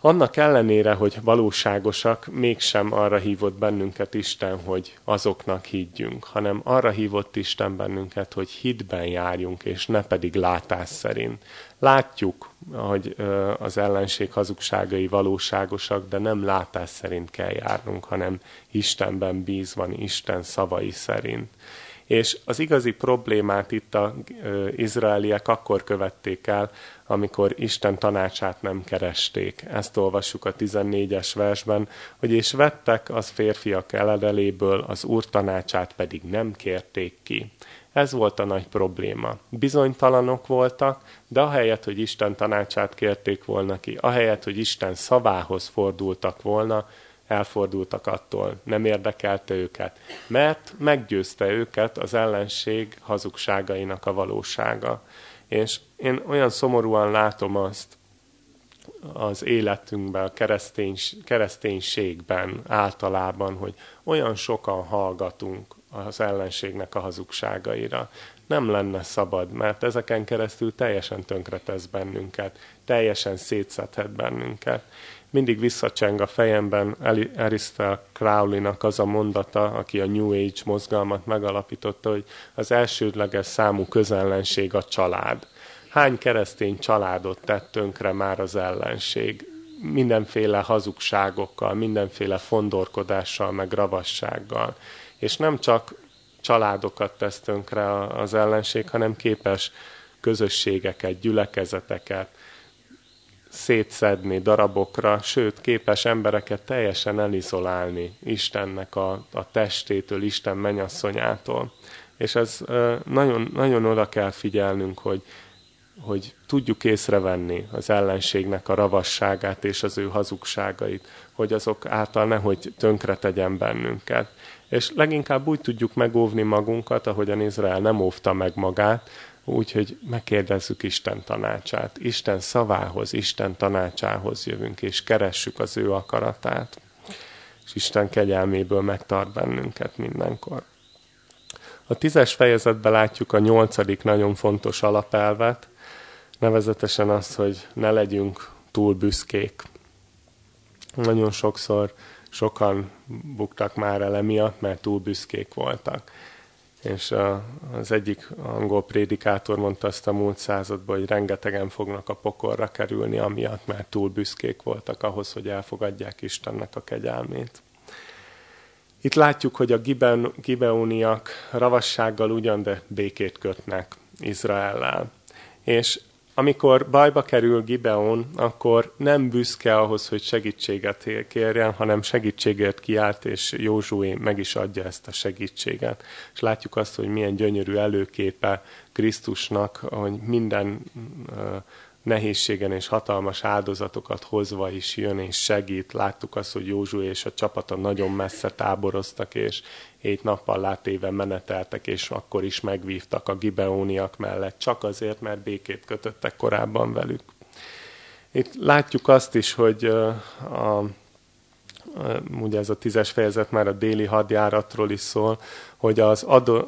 Annak ellenére, hogy valóságosak, mégsem arra hívott bennünket Isten, hogy azoknak higgyünk, hanem arra hívott Isten bennünket, hogy hitben járjunk, és ne pedig látás szerint. Látjuk, hogy az ellenség hazugságai valóságosak, de nem látás szerint kell járnunk, hanem Istenben bízva, Isten szavai szerint. És az igazi problémát itt az izraeliek akkor követték el, amikor Isten tanácsát nem keresték. Ezt olvassuk a 14-es versben, hogy és vettek az férfiak eledeléből, az úr tanácsát pedig nem kérték ki. Ez volt a nagy probléma. Bizonytalanok voltak, de ahelyett, hogy Isten tanácsát kérték volna ki, ahelyett, hogy Isten szavához fordultak volna, elfordultak attól, nem érdekelte őket, mert meggyőzte őket az ellenség hazugságainak a valósága. És én olyan szomorúan látom azt az életünkben, a keresztény, kereszténységben általában, hogy olyan sokan hallgatunk az ellenségnek a hazugságaira. Nem lenne szabad, mert ezeken keresztül teljesen tönkretesz bennünket, teljesen szétszedhet bennünket mindig visszacseng a fejemben Aristotle Crowley-nak az a mondata, aki a New Age mozgalmat megalapította, hogy az elsődleges számú közellenség a család. Hány keresztény családot tett tönkre már az ellenség? Mindenféle hazugságokkal, mindenféle fondorkodással, meg ravassággal. És nem csak családokat tesz tönkre az ellenség, hanem képes közösségeket, gyülekezeteket, szétszedni darabokra, sőt, képes embereket teljesen elizolálni Istennek a, a testétől, Isten menyasszonyától. És ez nagyon, nagyon oda kell figyelnünk, hogy, hogy tudjuk észrevenni az ellenségnek a ravasságát és az ő hazugságait, hogy azok által nehogy tönkre tegyen bennünket. És leginkább úgy tudjuk megóvni magunkat, ahogyan Izrael nem óvta meg magát, Úgyhogy megkérdezzük Isten tanácsát. Isten szavához, Isten tanácsához jövünk, és keressük az ő akaratát. És Isten kegyelméből megtart bennünket mindenkor. A tízes fejezetben látjuk a nyolcadik nagyon fontos alapelvet, nevezetesen azt, hogy ne legyünk túl büszkék. Nagyon sokszor sokan buktak már el emiatt, mert túl büszkék voltak és az egyik angol prédikátor mondta azt a múlt században, hogy rengetegen fognak a pokorra kerülni, amiatt mert túl büszkék voltak ahhoz, hogy elfogadják Istennek a kegyelmét. Itt látjuk, hogy a gibeoniak ravassággal ugyan, de békét kötnek Izraellel. És amikor bajba kerül Gibeon, akkor nem büszke ahhoz, hogy segítséget kérjen, hanem segítségért kiált, és Józsué meg is adja ezt a segítséget. És látjuk azt, hogy milyen gyönyörű előképe Krisztusnak, hogy minden nehézségen és hatalmas áldozatokat hozva is jön és segít. Láttuk azt, hogy Józsué és a csapata nagyon messze táboroztak, és hét nappal látéve meneteltek, és akkor is megvívtak a gibeóniak mellett, csak azért, mert békét kötöttek korábban velük. Itt látjuk azt is, hogy a ugye ez a tízes fejezet már a déli hadjáratról is szól, hogy az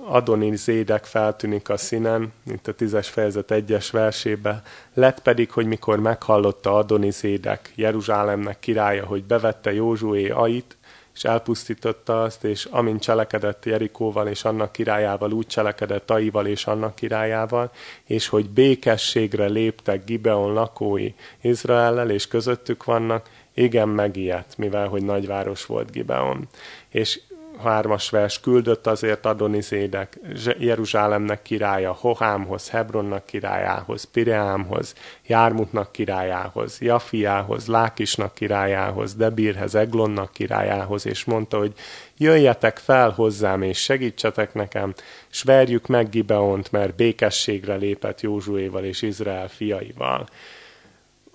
Adonizédek feltűnik a színen, itt a tízes fejezet egyes versébe, lett pedig, hogy mikor meghallotta Adonizédek, Jeruzsálemnek királya, hogy bevette Józsué Ait, és elpusztította azt, és amint cselekedett Jerikóval és annak királyával, úgy cselekedett Aival és annak királyával, és hogy békességre léptek Gibeon lakói Izraellel, és közöttük vannak, igen megijedt, mivel hogy nagyváros volt Gibeon. És hármas vers küldött azért Adonizédek Jeruzsálemnek királya, Hohámhoz, Hebronnak királyához, Pireámhoz, Jármutnak királyához, Jafiához, Lákisnak királyához, Debirhez, Eglonnak királyához, és mondta, hogy jöjjetek fel hozzám, és segítsetek nekem, s verjük meg Gibeont, mert békességre lépett Józsuéval és Izrael fiaival.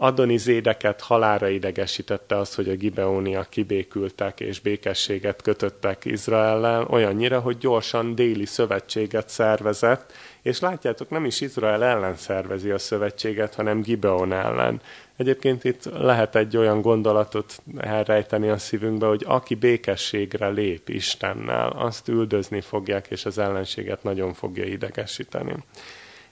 Adonizédeket halára idegesítette az, hogy a Gibeóniak kibékültek és békességet kötöttek Izraellel, olyannyira, hogy gyorsan déli szövetséget szervezett, és látjátok, nem is Izrael ellen szervezi a szövetséget, hanem Gibeon ellen. Egyébként itt lehet egy olyan gondolatot elrejteni a szívünkbe, hogy aki békességre lép Istennel, azt üldözni fogják, és az ellenséget nagyon fogja idegesíteni.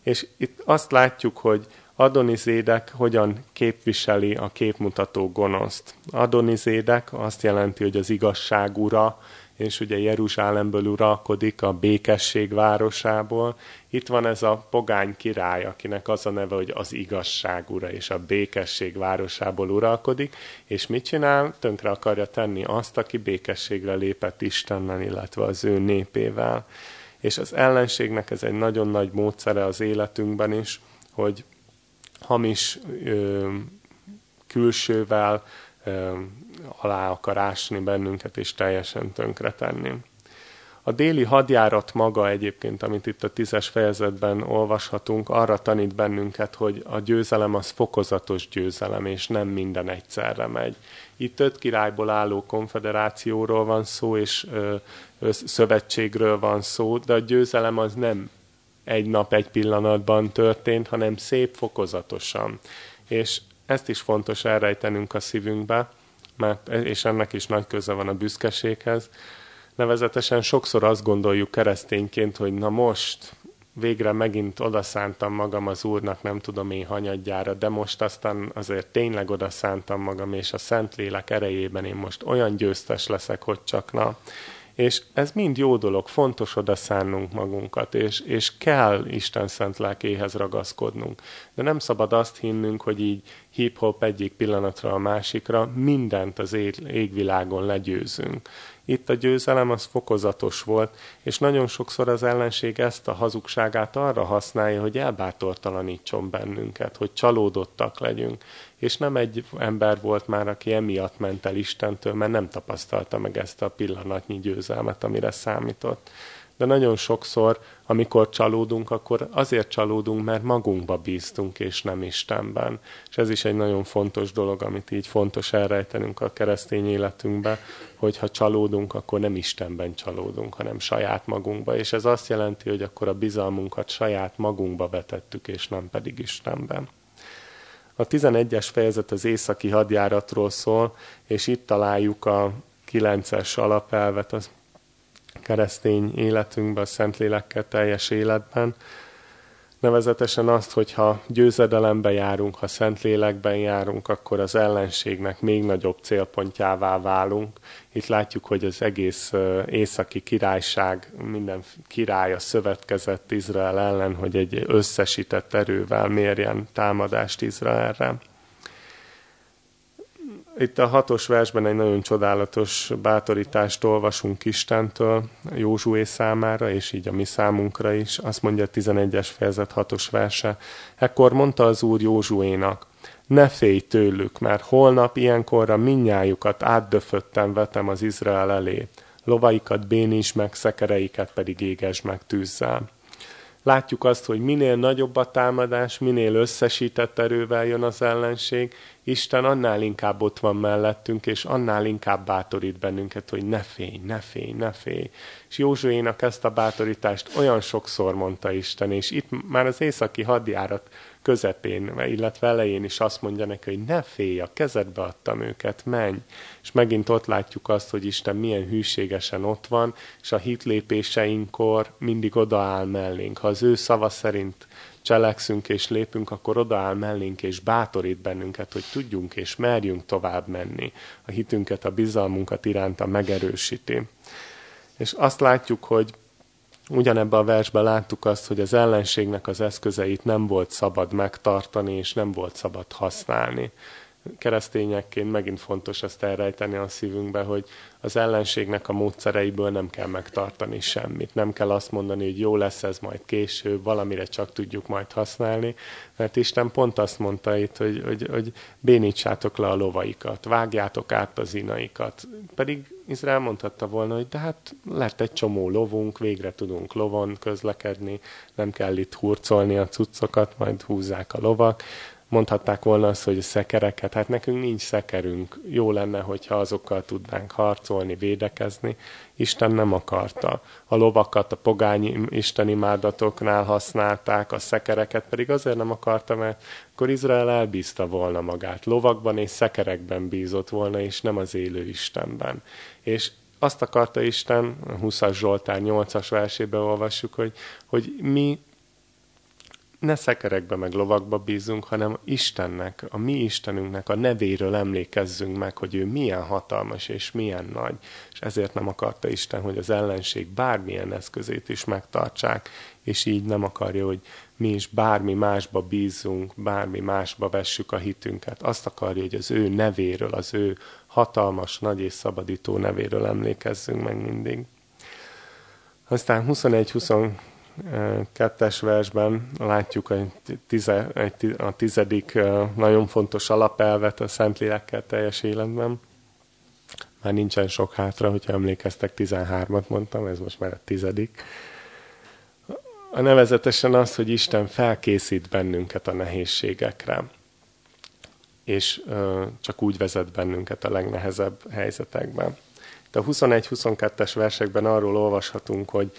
És itt azt látjuk, hogy Adonizédek hogyan képviseli a képmutató gonoszt. Adonizédek azt jelenti, hogy az igazság ura, és ugye Jeruzsálemből uralkodik a békesség városából. Itt van ez a pogány király, akinek az a neve, hogy az igazság ura, és a békesség városából uralkodik, és mit csinál? Tönkre akarja tenni azt, aki békességre lépett Istennel, illetve az ő népével. És az ellenségnek ez egy nagyon nagy módszere az életünkben is, hogy hamis ö, külsővel ö, alá akar ásni bennünket és teljesen tönkretenni. A déli hadjárat maga egyébként, amit itt a tízes fejezetben olvashatunk, arra tanít bennünket, hogy a győzelem az fokozatos győzelem, és nem minden egyszerre megy. Itt öt királyból álló konfederációról van szó, és ö, ö, szövetségről van szó, de a győzelem az nem egy nap, egy pillanatban történt, hanem szép fokozatosan. És ezt is fontos elrejtenünk a szívünkbe, mert, és ennek is nagy köze van a büszkeséghez. Nevezetesen sokszor azt gondoljuk keresztényként, hogy na most végre megint odaszántam magam az Úrnak, nem tudom én hanyadjára, de most aztán azért tényleg odaszántam magam, és a Szentlélek erejében én most olyan győztes leszek, hogy csak na. És ez mind jó dolog, fontos oda szánnunk magunkat, és, és kell Isten szent lelkéhez ragaszkodnunk. De nem szabad azt hinnünk, hogy így hip-hop egyik pillanatra a másikra mindent az ég, égvilágon legyőzünk. Itt a győzelem az fokozatos volt, és nagyon sokszor az ellenség ezt a hazugságát arra használja, hogy elbátortalanítson bennünket, hogy csalódottak legyünk. És nem egy ember volt már, aki emiatt ment el Istentől, mert nem tapasztalta meg ezt a pillanatnyi győzelmet, amire számított de nagyon sokszor, amikor csalódunk, akkor azért csalódunk, mert magunkba bíztunk, és nem Istenben. És ez is egy nagyon fontos dolog, amit így fontos elrejtenünk a keresztény életünkbe, hogy ha csalódunk, akkor nem Istenben csalódunk, hanem saját magunkba. És ez azt jelenti, hogy akkor a bizalmunkat saját magunkba vetettük, és nem pedig Istenben. A 11-es fejezet az északi hadjáratról szól, és itt találjuk a 9-es alapelvet, az keresztény életünkben, a Szentlélekkel teljes életben. Nevezetesen azt, hogy ha győzedelemben járunk, ha Szentlélekben járunk, akkor az ellenségnek még nagyobb célpontjává válunk. Itt látjuk, hogy az egész északi királyság, minden királya szövetkezett Izrael ellen, hogy egy összesített erővel mérjen támadást Izraelre itt a hatos versben egy nagyon csodálatos bátorítást olvasunk Istentől Józsué számára, és így a mi számunkra is. Azt mondja a 11-es fejezet hatos verse. Ekkor mondta az Úr Józsuénak, ne félj tőlük, mert holnap ilyenkorra minnyájukat átdöfötten vetem az Izrael elé. Lovaikat béníts meg, szekereiket pedig égesd meg tűzzel. Látjuk azt, hogy minél nagyobb a támadás, minél összesített erővel jön az ellenség, Isten annál inkább ott van mellettünk, és annál inkább bátorít bennünket, hogy ne félj, ne félj, ne félj. És Józsuénak ezt a bátorítást olyan sokszor mondta Isten, és itt már az északi hadjárat közepén, illetve elején is azt mondja neki, hogy ne félj, a kezedbe adtam őket, menj. És megint ott látjuk azt, hogy Isten milyen hűségesen ott van, és a hitlépéseinkkor mindig odaáll mellénk. Ha az ő szava szerint cselekszünk és lépünk, akkor odaáll mellénk és bátorít bennünket, hogy tudjunk és merjünk tovább menni. A hitünket, a bizalmunkat iránta megerősíti. És azt látjuk, hogy ugyanebben a versben láttuk azt, hogy az ellenségnek az eszközeit nem volt szabad megtartani, és nem volt szabad használni keresztényekként megint fontos ezt elrejteni a szívünkbe, hogy az ellenségnek a módszereiből nem kell megtartani semmit. Nem kell azt mondani, hogy jó lesz ez majd később, valamire csak tudjuk majd használni, mert Isten pont azt mondta itt, hogy, hogy, hogy bénítsátok le a lovaikat, vágjátok át az inaikat. Pedig Izrael mondhatta volna, hogy de hát lett egy csomó lovunk, végre tudunk lovon közlekedni, nem kell itt hurcolni a cuccokat, majd húzzák a lovak mondhatták volna azt, hogy a szekereket, hát nekünk nincs szekerünk, jó lenne, hogyha azokkal tudnánk harcolni, védekezni. Isten nem akarta. A lovakat a pogány istenimádatoknál használták, a szekereket pedig azért nem akarta, mert akkor Izrael elbízta volna magát. Lovakban és szekerekben bízott volna, és nem az élő Istenben. És azt akarta Isten, a 20-as Zsoltár 8-as versében olvassuk, hogy, hogy mi ne szekerekbe meg lovakba bízunk, hanem Istennek, a mi Istenünknek a nevéről emlékezzünk meg, hogy ő milyen hatalmas és milyen nagy. És ezért nem akarta Isten, hogy az ellenség bármilyen eszközét is megtartsák, és így nem akarja, hogy mi is bármi másba bízunk, bármi másba vessük a hitünket. Azt akarja, hogy az ő nevéről, az ő hatalmas, nagy és szabadító nevéről emlékezzünk meg mindig. Aztán 21-22 kettes versben látjuk a, tize, egy, a tizedik nagyon fontos alapelvet a Szentlélekkel teljes életben. Már nincsen sok hátra, hogyha emlékeztek, 13-at mondtam, ez most már a tizedik. A nevezetesen az, hogy Isten felkészít bennünket a nehézségekre, és csak úgy vezet bennünket a legnehezebb helyzetekben. De a 21-22-es versekben arról olvashatunk, hogy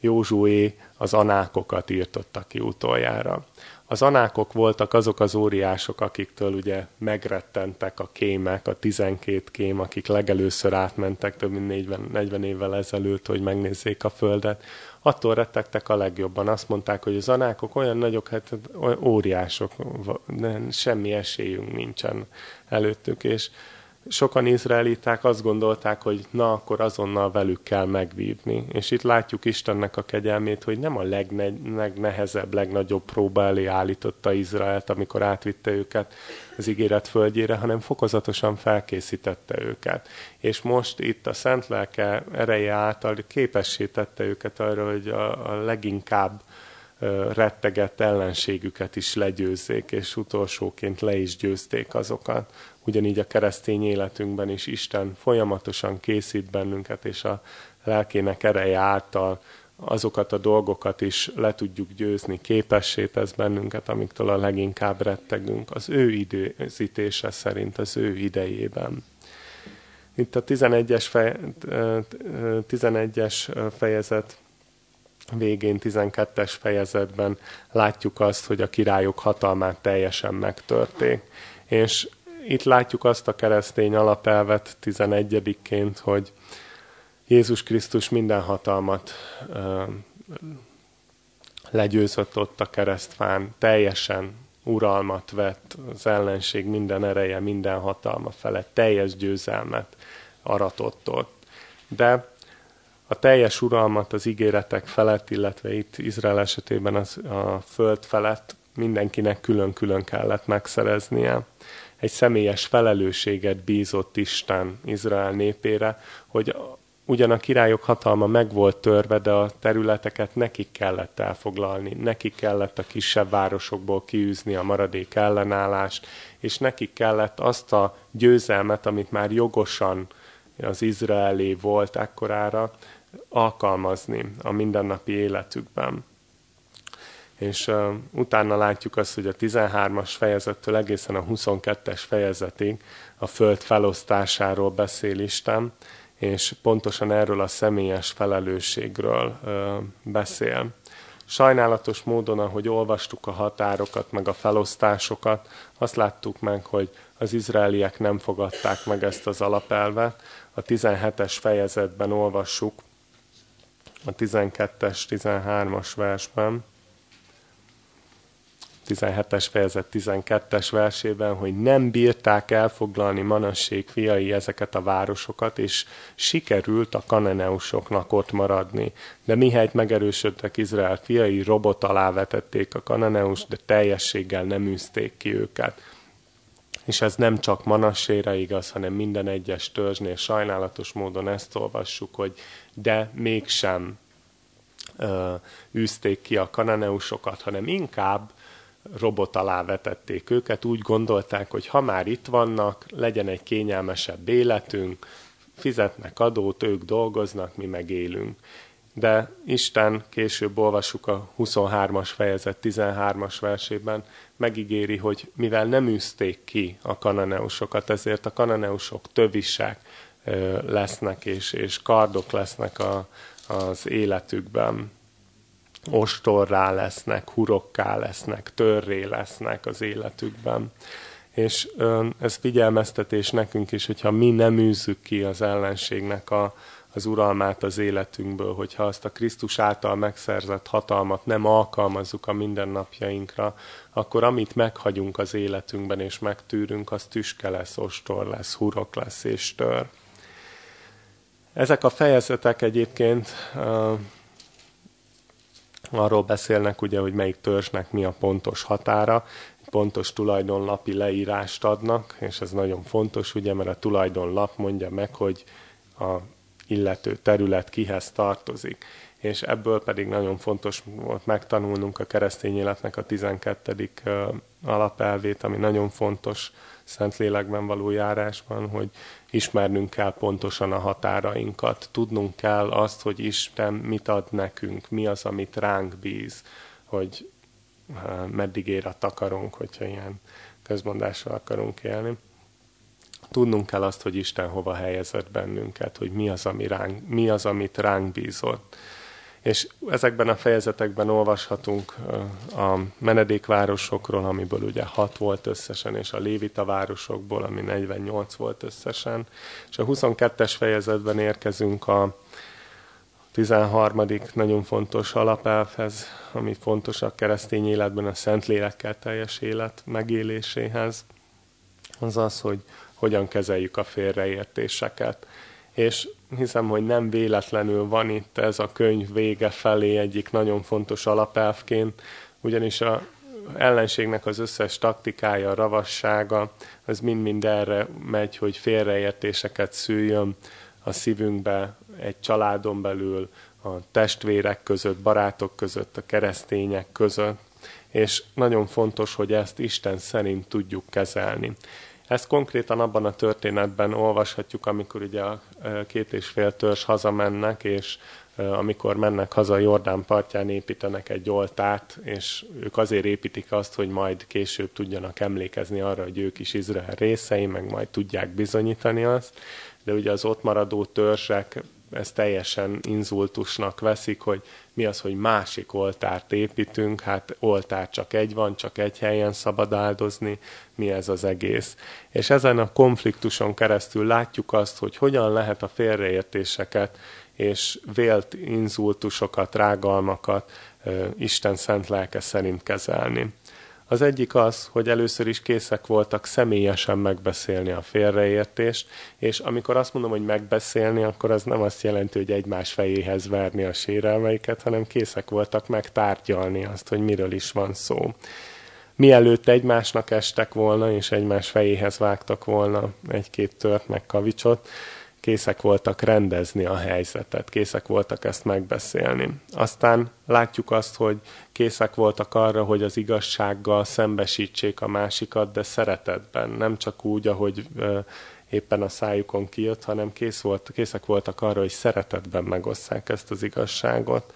Józsué az anákokat írtotta ki utoljára. Az anákok voltak azok az óriások, akiktől ugye megrettentek a kémek, a 12 kém, akik legelőször átmentek több mint 40, 40 évvel ezelőtt, hogy megnézzék a földet. Attól rettegtek a legjobban. Azt mondták, hogy az anákok olyan nagyok, hát óriások, semmi esélyünk nincsen előttük, és sokan izraeliták azt gondolták, hogy na, akkor azonnal velük kell megvívni. És itt látjuk Istennek a kegyelmét, hogy nem a legne- legnehezebb, legnagyobb próba elé állította Izraelt, amikor átvitte őket az ígéret földjére, hanem fokozatosan felkészítette őket. És most itt a Szent Lelke ereje által képessé tette őket arra, hogy a, a leginkább rettegett ellenségüket is legyőzzék, és utolsóként le is győzték azokat. Ugyanígy a keresztény életünkben is Isten folyamatosan készít bennünket, és a lelkének ereje által azokat a dolgokat is le tudjuk győzni, képessé tesz bennünket, amiktől a leginkább rettegünk, az ő időzítése szerint, az ő idejében. Itt a 11-es, fej, 11-es fejezet végén, 12-es fejezetben látjuk azt, hogy a királyok hatalmát teljesen megtörték. És itt látjuk azt a keresztény alapelvet 11-ként, hogy Jézus Krisztus minden hatalmat ö, legyőzött ott a keresztfán, teljesen uralmat vett az ellenség minden ereje, minden hatalma felett, teljes győzelmet aratott ott. De a teljes uralmat az ígéretek felett, illetve itt Izrael esetében az, a föld felett mindenkinek külön-külön kellett megszereznie. Egy személyes felelősséget bízott Isten Izrael népére, hogy ugyan a királyok hatalma meg volt törve, de a területeket nekik kellett elfoglalni, nekik kellett a kisebb városokból kiűzni a maradék ellenállást, és nekik kellett azt a győzelmet, amit már jogosan az izraelé volt ekkorára, alkalmazni a mindennapi életükben. És uh, utána látjuk azt, hogy a 13-as fejezettől egészen a 22-es fejezetig a föld felosztásáról beszél Isten, és pontosan erről a személyes felelősségről uh, beszél. Sajnálatos módon, ahogy olvastuk a határokat, meg a felosztásokat, azt láttuk meg, hogy az izraeliek nem fogadták meg ezt az alapelvet. A 17-es fejezetben olvassuk, a 12-es, 13-as versben, 17-es fejezet 12-es versében, hogy nem bírták elfoglalni Manassék fiai ezeket a városokat, és sikerült a kananeusoknak ott maradni. De mihelyt megerősödtek Izrael fiai, robot alá vetették a kananeus, de teljességgel nem űzték ki őket. És ez nem csak Manassére igaz, hanem minden egyes törzsnél sajnálatos módon ezt olvassuk, hogy de mégsem ö, űzték ki a kananeusokat, hanem inkább robot alá vetették őket, úgy gondolták, hogy ha már itt vannak, legyen egy kényelmesebb életünk, fizetnek adót, ők dolgoznak, mi megélünk. De Isten, később olvassuk a 23-as fejezet 13-as versében, megígéri, hogy mivel nem űzték ki a kananeusokat, ezért a kananeusok tövisek lesznek, és, és kardok lesznek a, az életükben ostorrá lesznek, hurokká lesznek, törré lesznek az életükben. És ez figyelmeztetés nekünk is, hogyha mi nem űzzük ki az ellenségnek a, az uralmát az életünkből, hogyha azt a Krisztus által megszerzett hatalmat nem alkalmazzuk a mindennapjainkra, akkor amit meghagyunk az életünkben és megtűrünk, az tüske lesz, ostor lesz, hurok lesz és tör. Ezek a fejezetek egyébként arról beszélnek, ugye, hogy melyik törzsnek mi a pontos határa, pontos tulajdonlapi leírást adnak, és ez nagyon fontos, ugye, mert a tulajdonlap mondja meg, hogy a illető terület kihez tartozik. És ebből pedig nagyon fontos volt megtanulnunk a keresztény életnek a 12. alapelvét, ami nagyon fontos Szentlélekben való járásban, hogy ismernünk kell pontosan a határainkat, tudnunk kell azt, hogy Isten mit ad nekünk, mi az, amit ránk bíz, hogy meddig ér a takarunk, hogyha ilyen közmondással akarunk élni. Tudnunk kell azt, hogy Isten hova helyezett bennünket, hogy mi az, ami ránk, mi az amit ránk bízott és ezekben a fejezetekben olvashatunk a menedékvárosokról, amiből ugye 6 volt összesen, és a lévita városokból, ami 48 volt összesen. És a 22-es fejezetben érkezünk a 13. nagyon fontos alapelvhez, ami fontos a keresztény életben, a szent teljes élet megéléséhez. Az az, hogy hogyan kezeljük a félreértéseket és hiszem, hogy nem véletlenül van itt ez a könyv vége felé egyik nagyon fontos alapelvként, ugyanis a ellenségnek az összes taktikája, ravassága, az mind-mind erre megy, hogy félreértéseket szüljön a szívünkbe, egy családon belül, a testvérek között, barátok között, a keresztények között, és nagyon fontos, hogy ezt Isten szerint tudjuk kezelni. Ezt konkrétan abban a történetben olvashatjuk, amikor ugye a két és fél törzs hazamennek, és amikor mennek haza Jordán partján építenek egy oltárt, és ők azért építik azt, hogy majd később tudjanak emlékezni arra, hogy ők is Izrael részei, meg majd tudják bizonyítani azt. De ugye az ott maradó törzsek ezt teljesen inzultusnak veszik, hogy mi az, hogy másik oltárt építünk, hát oltár csak egy van, csak egy helyen szabad áldozni, mi ez az egész. És ezen a konfliktuson keresztül látjuk azt, hogy hogyan lehet a félreértéseket és vélt inzultusokat, rágalmakat Isten szent lelke szerint kezelni. Az egyik az, hogy először is készek voltak személyesen megbeszélni a félreértést, és amikor azt mondom, hogy megbeszélni, akkor az nem azt jelenti, hogy egymás fejéhez verni a sérelmeiket, hanem készek voltak megtárgyalni azt, hogy miről is van szó. mielőtt egymásnak estek volna, és egymás fejéhez vágtak volna egy-két tört meg kavicsot, készek voltak rendezni a helyzetet, készek voltak ezt megbeszélni. Aztán látjuk azt, hogy készek voltak arra, hogy az igazsággal szembesítsék a másikat, de szeretetben, nem csak úgy, ahogy éppen a szájukon kijött, hanem kész volt, készek voltak arra, hogy szeretetben megosszák ezt az igazságot.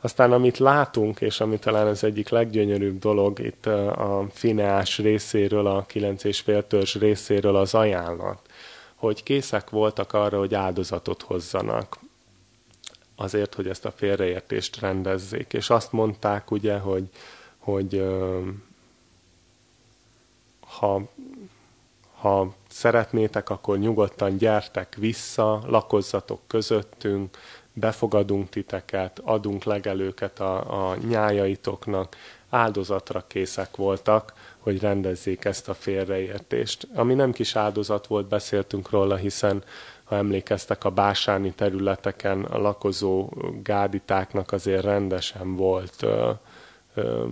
Aztán amit látunk, és ami talán az egyik leggyönyörűbb dolog itt a Fineás részéről, a 9 és fél törzs részéről az ajánlat, hogy készek voltak arra, hogy áldozatot hozzanak azért, hogy ezt a félreértést rendezzék. És azt mondták ugye, hogy, hogy ha, ha szeretnétek, akkor nyugodtan gyertek vissza, lakozzatok közöttünk, befogadunk titeket, adunk legelőket a, a nyájaitoknak, áldozatra készek voltak, hogy rendezzék ezt a félreértést. Ami nem kis áldozat volt, beszéltünk róla, hiszen ha emlékeztek a básáni területeken, a lakozó gáditáknak azért rendesen volt ö, ö,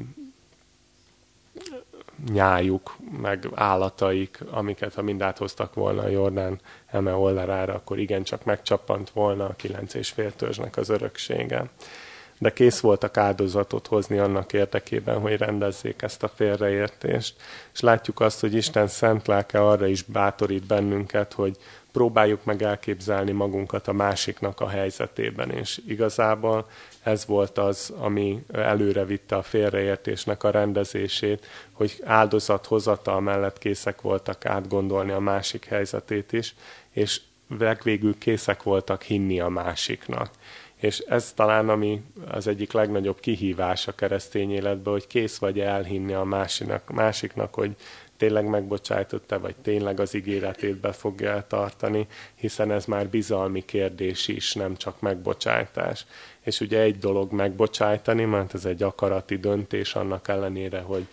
nyájuk, meg állataik, amiket ha mind áthoztak volna a Jordán eme oldalára, akkor igencsak megcsappant volna a kilenc és fél törzsnek az öröksége. De kész voltak áldozatot hozni annak érdekében, hogy rendezzék ezt a félreértést. És látjuk azt, hogy Isten szent lelke arra is bátorít bennünket, hogy próbáljuk meg elképzelni magunkat a másiknak a helyzetében, és igazából ez volt az, ami előre vitte a félreértésnek a rendezését, hogy áldozathozatal mellett készek voltak átgondolni a másik helyzetét is, és legvégül készek voltak hinni a másiknak. És ez talán ami az egyik legnagyobb kihívás a keresztény életben, hogy kész vagy elhinni a másiknak, másiknak hogy tényleg megbocsájtotta, vagy tényleg az ígéretét be fogja tartani, hiszen ez már bizalmi kérdés is, nem csak megbocsátás. És ugye egy dolog megbocsájtani, mert ez egy akarati döntés annak ellenére, hogy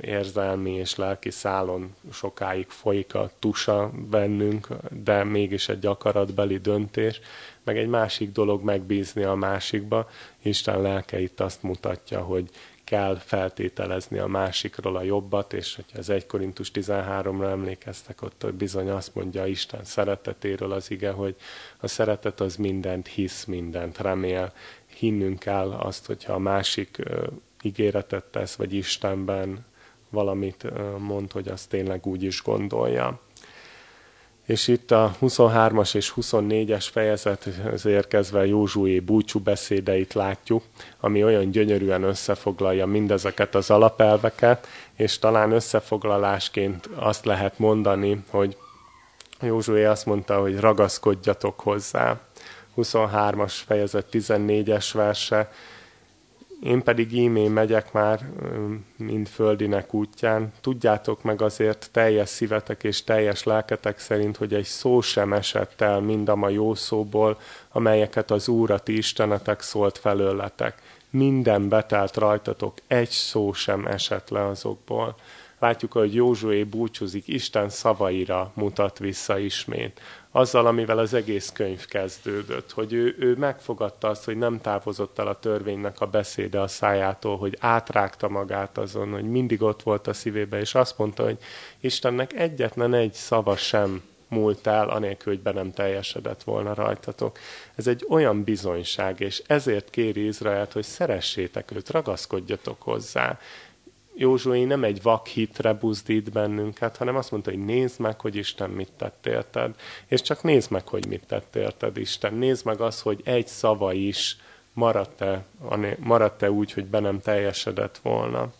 érzelmi és lelki szálon sokáig folyik a tusa bennünk, de mégis egy akaratbeli döntés, meg egy másik dolog megbízni a másikba. Isten lelke itt azt mutatja, hogy kell feltételezni a másikról a jobbat, és hogyha az 1 Korintus 13-ra emlékeztek, ott bizony azt mondja Isten szeretetéről az ige, hogy a szeretet az mindent hisz, mindent remél. Hinnünk kell azt, hogyha a másik ígéretet tesz, vagy Istenben valamit mond, hogy azt tényleg úgy is gondolja. És itt a 23-as és 24-es fejezethez érkezve Józsué búcsú beszédeit látjuk, ami olyan gyönyörűen összefoglalja mindezeket az alapelveket, és talán összefoglalásként azt lehet mondani, hogy Józsué azt mondta, hogy ragaszkodjatok hozzá. 23-as fejezet 14-es verse, én pedig ímé megyek már, mind földinek útján. Tudjátok meg azért teljes szívetek és teljes lelketek szerint, hogy egy szó sem esett el mind a ma jó szóból, amelyeket az Úr a ti Istenetek szólt felőletek. Minden betelt rajtatok, egy szó sem esett le azokból látjuk, hogy Józsué búcsúzik, Isten szavaira mutat vissza ismét. Azzal, amivel az egész könyv kezdődött, hogy ő, ő megfogadta azt, hogy nem távozott el a törvénynek a beszéde a szájától, hogy átrágta magát azon, hogy mindig ott volt a szívébe, és azt mondta, hogy Istennek egyetlen egy szava sem múlt el, anélkül, hogy be nem teljesedett volna rajtatok. Ez egy olyan bizonyság, és ezért kéri Izraelt, hogy szeressétek őt, ragaszkodjatok hozzá. Józsué nem egy vak hitre buzdít bennünket, hanem azt mondta, hogy nézd meg, hogy Isten mit tett érted. És csak nézd meg, hogy mit tett érted Isten. Nézd meg az, hogy egy szava is maradt-e, maradt-e úgy, hogy be nem teljesedett volna.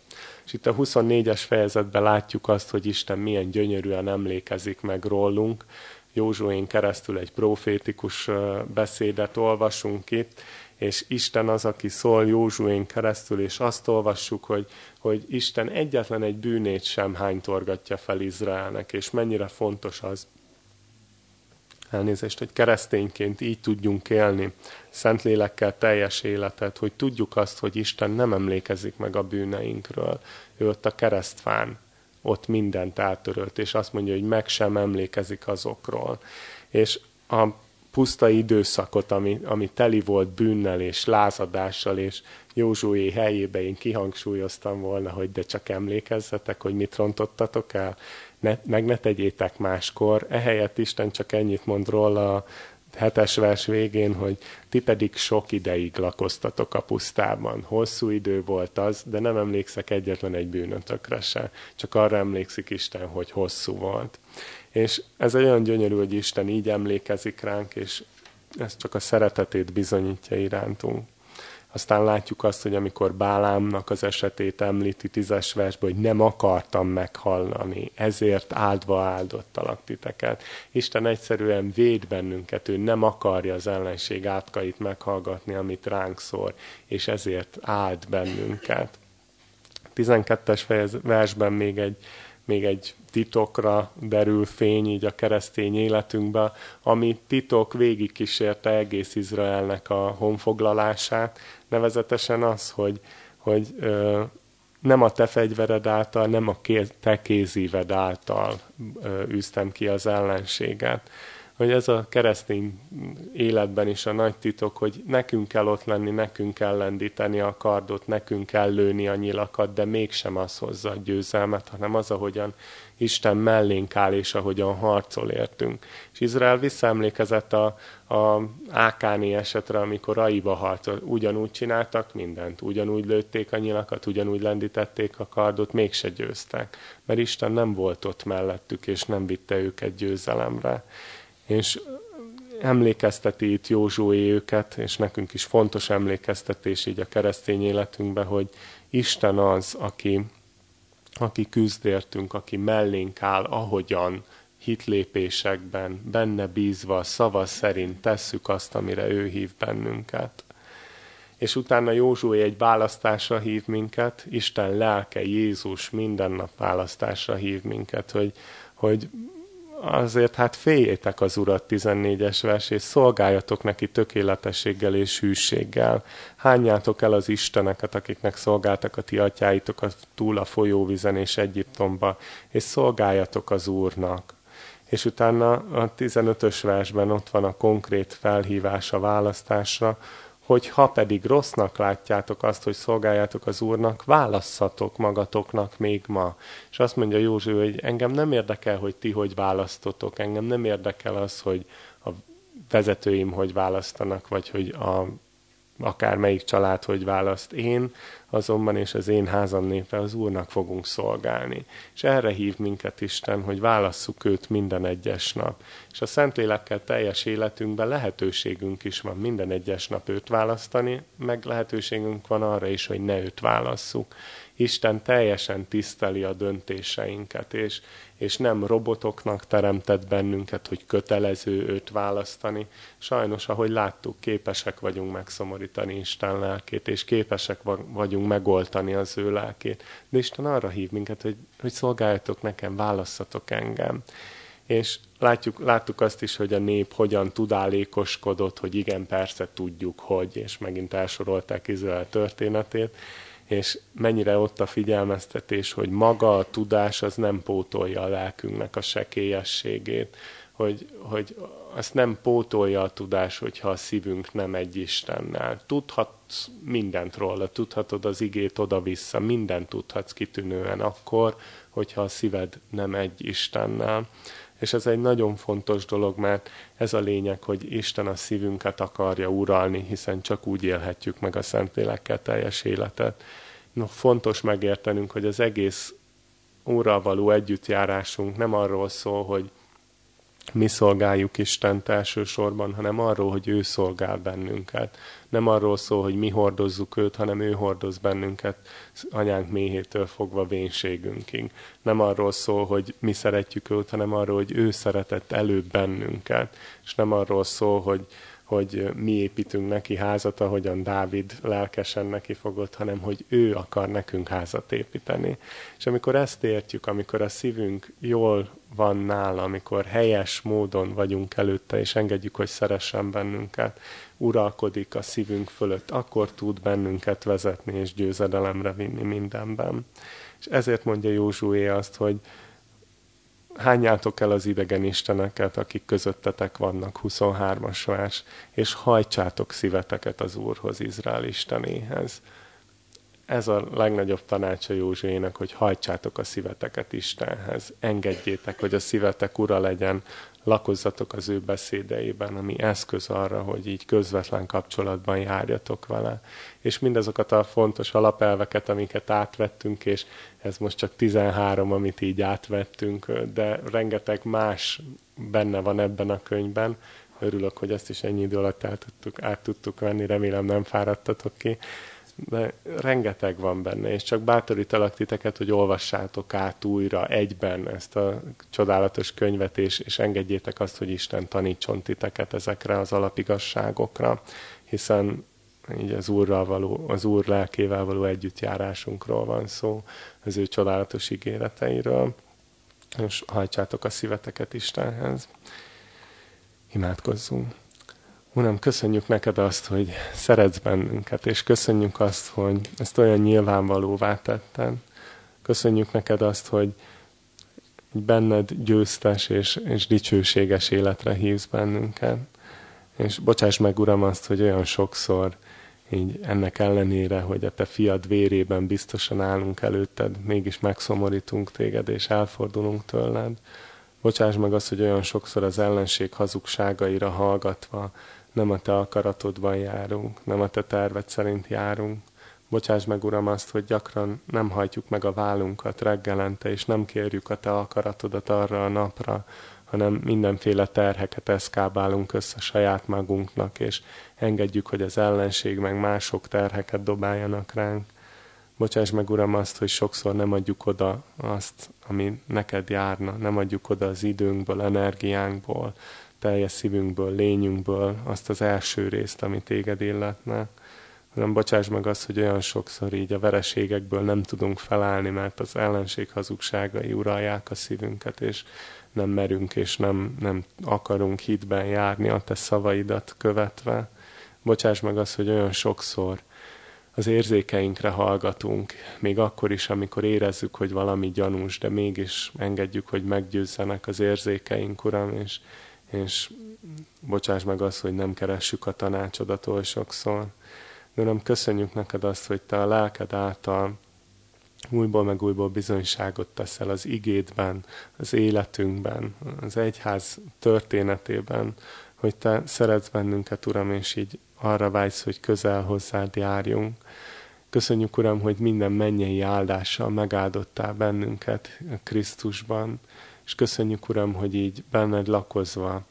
És itt a 24-es fejezetben látjuk azt, hogy Isten milyen gyönyörűen emlékezik meg rólunk. Józsuén keresztül egy profétikus beszédet olvasunk itt, és Isten az, aki szól Józsuén keresztül, és azt olvassuk, hogy, hogy Isten egyetlen egy bűnét sem hánytorgatja fel Izraelnek, és mennyire fontos az, elnézést, hogy keresztényként így tudjunk élni, Szentlélekkel teljes életet, hogy tudjuk azt, hogy Isten nem emlékezik meg a bűneinkről. Ő ott a keresztfán, ott mindent eltörölt, és azt mondja, hogy meg sem emlékezik azokról. És a puszta időszakot, ami, ami teli volt bűnnel és lázadással, és Józsué helyébe én kihangsúlyoztam volna, hogy de csak emlékezzetek, hogy mit rontottatok el, ne, meg ne tegyétek máskor. Ehelyett Isten csak ennyit mond róla a hetes vers végén, hogy ti pedig sok ideig lakoztatok a pusztában. Hosszú idő volt az, de nem emlékszek egyetlen egy bűnötökre se. Csak arra emlékszik Isten, hogy hosszú volt. És ez olyan gyönyörű, hogy Isten így emlékezik ránk, és ez csak a szeretetét bizonyítja irántunk. Aztán látjuk azt, hogy amikor Bálámnak az esetét említi tízes versben, hogy nem akartam meghallani, ezért áldva áldottalak titeket. Isten egyszerűen véd bennünket, ő nem akarja az ellenség átkait meghallgatni, amit ránk szór, és ezért áld bennünket. 12-es versben még egy, még egy titokra derül fény így a keresztény életünkbe, ami titok végigkísérte egész Izraelnek a honfoglalását, nevezetesen az, hogy, hogy ö, nem a te fegyvered által, nem a kéz, te kézíved által ö, üztem ki az ellenséget, hogy ez a keresztény életben is a nagy titok, hogy nekünk kell ott lenni, nekünk kell lendíteni a kardot, nekünk kell lőni a nyilakat, de mégsem az hozza a győzelmet, hanem az, ahogyan Isten mellénk áll, és ahogyan harcol értünk. És Izrael visszaemlékezett a, a Ákáni esetre, amikor Aiba harcol. Ugyanúgy csináltak mindent, ugyanúgy lőtték a nyilakat, ugyanúgy lendítették a kardot, mégse győztek. Mert Isten nem volt ott mellettük, és nem vitte őket győzelemre és emlékezteti itt Józsué őket, és nekünk is fontos emlékeztetés így a keresztény életünkben, hogy Isten az, aki, aki küzdértünk, aki mellénk áll, ahogyan hitlépésekben, benne bízva, szava szerint tesszük azt, amire ő hív bennünket. És utána Józsué egy választásra hív minket, Isten lelke, Jézus minden nap választásra hív minket, hogy, hogy azért hát féljétek az Urat 14-es vers, és szolgáljatok neki tökéletességgel és hűséggel. Hányjátok el az Isteneket, akiknek szolgáltak a ti atyáitok a túl a folyóvizen és Egyiptomba, és szolgáljatok az Úrnak. És utána a 15-ös versben ott van a konkrét felhívás a választásra, hogy ha pedig rossznak látjátok azt, hogy szolgáljátok az Úrnak, válasszatok magatoknak még ma. És azt mondja József, hogy engem nem érdekel, hogy ti hogy választotok, engem nem érdekel az, hogy a vezetőim hogy választanak, vagy hogy a akár melyik család hogy választ. Én azonban és az én házam népe az Úrnak fogunk szolgálni. És erre hív minket Isten, hogy válasszuk őt minden egyes nap. És a Szentlélekkel teljes életünkben lehetőségünk is van minden egyes nap őt választani, meg lehetőségünk van arra is, hogy ne őt válasszuk. Isten teljesen tiszteli a döntéseinket, és, és nem robotoknak teremtett bennünket, hogy kötelező őt választani. Sajnos, ahogy láttuk, képesek vagyunk megszomorítani Isten lelkét, és képesek vagyunk megoltani az ő lelkét. De Isten arra hív minket, hogy, hogy szolgáljatok nekem, válasszatok engem. És látjuk, láttuk azt is, hogy a nép hogyan tudálékoskodott, hogy igen, persze tudjuk, hogy, és megint elsorolták Izrael történetét, és mennyire ott a figyelmeztetés, hogy maga a tudás az nem pótolja a lelkünknek a sekélyességét, hogy, hogy azt nem pótolja a tudás, hogyha a szívünk nem egy Istennel. Tudhatsz mindent róla, tudhatod az igét oda-vissza, mindent tudhatsz kitűnően akkor, hogyha a szíved nem egy Istennel. És ez egy nagyon fontos dolog, mert ez a lényeg, hogy Isten a szívünket akarja uralni, hiszen csak úgy élhetjük meg a Szentlélekkel teljes életet. No, fontos megértenünk, hogy az egész Úrral való együttjárásunk nem arról szól, hogy mi szolgáljuk Istent elsősorban, hanem arról, hogy ő szolgál bennünket. Nem arról szól, hogy mi hordozzuk őt, hanem ő hordoz bennünket anyánk méhétől fogva vénségünkig. Nem arról szól, hogy mi szeretjük őt, hanem arról, hogy ő szeretett előbb bennünket. És nem arról szól, hogy, hogy mi építünk neki házat, ahogyan Dávid lelkesen neki fogott, hanem hogy ő akar nekünk házat építeni. És amikor ezt értjük, amikor a szívünk jól van nála, amikor helyes módon vagyunk előtte, és engedjük, hogy szeressen bennünket, uralkodik a szívünk fölött, akkor tud bennünket vezetni és győzedelemre vinni mindenben. És ezért mondja Józsué azt, hogy hányátok el az idegen isteneket, akik közöttetek vannak, 23-as vers, és hajtsátok szíveteket az Úrhoz, Izrael Istenéhez. Ez a legnagyobb tanácsa Józsuének, hogy hajtsátok a szíveteket Istenhez. Engedjétek, hogy a szívetek ura legyen, lakozzatok az ő beszédeiben, ami eszköz arra, hogy így közvetlen kapcsolatban járjatok vele. És mindazokat a fontos alapelveket, amiket átvettünk, és ez most csak 13, amit így átvettünk, de rengeteg más benne van ebben a könyvben. Örülök, hogy ezt is ennyi idő alatt át tudtuk, át tudtuk venni, remélem nem fáradtatok ki de rengeteg van benne, és csak bátorítalak titeket, hogy olvassátok át újra egyben ezt a csodálatos könyvet, és, és engedjétek azt, hogy Isten tanítson titeket ezekre az alapigasságokra, hiszen így az Úrral való, az Úr lelkével való együttjárásunkról van szó, az ő csodálatos ígéreteiről, és hajtsátok a szíveteket Istenhez. Imádkozzunk! Uram, köszönjük neked azt, hogy szeretsz bennünket, és köszönjük azt, hogy ezt olyan nyilvánvalóvá tetted. Köszönjük neked azt, hogy benned győztes és, és dicsőséges életre hívsz bennünket. És bocsáss meg, Uram, azt, hogy olyan sokszor így ennek ellenére, hogy a te fiad vérében biztosan állunk előtted, mégis megszomorítunk téged, és elfordulunk tőled. Bocsáss meg azt, hogy olyan sokszor az ellenség hazugságaira hallgatva nem a te akaratodban járunk, nem a te terved szerint járunk. Bocsáss meg, Uram, azt, hogy gyakran nem hajtjuk meg a vállunkat reggelente, és nem kérjük a te akaratodat arra a napra, hanem mindenféle terheket eszkábálunk össze saját magunknak, és engedjük, hogy az ellenség meg mások terheket dobáljanak ránk. Bocsáss meg, Uram, azt, hogy sokszor nem adjuk oda azt, ami neked járna, nem adjuk oda az időnkből, energiánkból, teljes szívünkből, lényünkből azt az első részt, ami téged illetne. Nem bocsáss meg azt, hogy olyan sokszor így a vereségekből nem tudunk felállni, mert az ellenség hazugságai uralják a szívünket, és nem merünk, és nem, nem akarunk hitben járni a te szavaidat követve. Bocsáss meg azt, hogy olyan sokszor az érzékeinkre hallgatunk, még akkor is, amikor érezzük, hogy valami gyanús, de mégis engedjük, hogy meggyőzzenek az érzékeink, Uram, és és bocsáss meg azt, hogy nem keressük a tanácsodat oly sokszor. De nem köszönjük neked azt, hogy te a lelked által újból meg újból bizonyságot teszel az igédben, az életünkben, az egyház történetében, hogy te szeretsz bennünket, Uram, és így arra vágysz, hogy közel hozzád járjunk. Köszönjük, Uram, hogy minden mennyei áldással megáldottál bennünket Krisztusban, és köszönjük, Uram, hogy így benned lakozva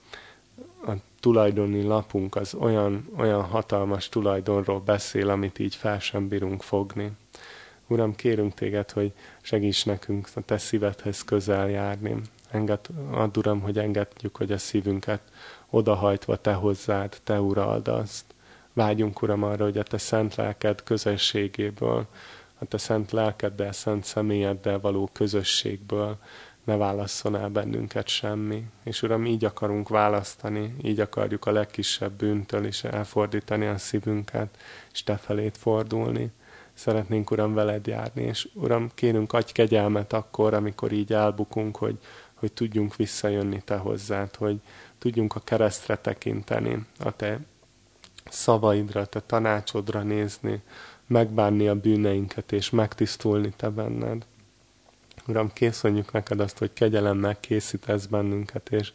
a tulajdoni lapunk az olyan, olyan hatalmas tulajdonról beszél, amit így fel sem bírunk fogni. Uram, kérünk téged, hogy segíts nekünk a te szívedhez közel járni. Enged, add, Uram, hogy engedjük, hogy a szívünket odahajtva te hozzád, te urald azt. Vágyunk, Uram, arra, hogy a te szent lelked közösségéből, a te szent lelkeddel, szent személyeddel való közösségből ne válasszon el bennünket semmi. És Uram, így akarunk választani, így akarjuk a legkisebb bűntől is elfordítani a szívünket, és Te felét fordulni. Szeretnénk, Uram, veled járni, és Uram, kérünk, adj kegyelmet akkor, amikor így elbukunk, hogy, hogy tudjunk visszajönni Te hozzád, hogy tudjunk a keresztre tekinteni, a Te szavaidra, a Te tanácsodra nézni, megbánni a bűneinket, és megtisztulni Te benned. Uram, készönjük neked azt, hogy kegyelemmel készítesz bennünket, és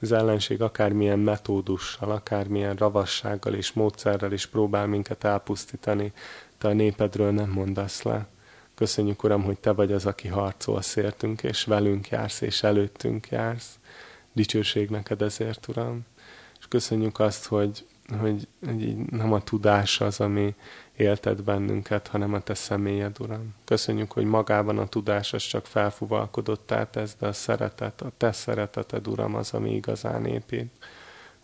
az ellenség akármilyen metódussal, akármilyen ravassággal és módszerrel is próbál minket elpusztítani, te a népedről nem mondasz le. Köszönjük, Uram, hogy Te vagy az, aki harcol szértünk, és velünk jársz, és előttünk jársz. Dicsőség neked ezért, Uram. És köszönjük azt, hogy, hogy, hogy nem a tudás az, ami, élted bennünket, hanem a te személyed, Uram. Köszönjük, hogy magában a tudás az csak felfuvalkodott tesz, de a szeretet, a te szereteted, Uram, az, ami igazán épít.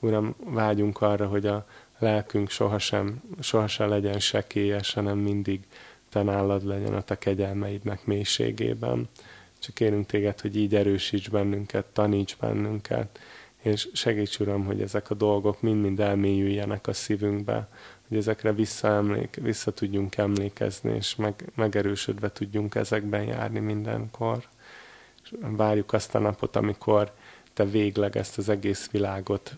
Uram, vágyunk arra, hogy a lelkünk sohasem, sohasem legyen sekélyes, hanem mindig te nálad legyen a te kegyelmeidnek mélységében. Csak kérünk téged, hogy így erősíts bennünket, taníts bennünket, és segíts, Uram, hogy ezek a dolgok mind-mind elmélyüljenek a szívünkbe, hogy ezekre visszaemlék, vissza tudjunk emlékezni, és meg, megerősödve tudjunk ezekben járni mindenkor. várjuk azt a napot, amikor te végleg ezt az egész világot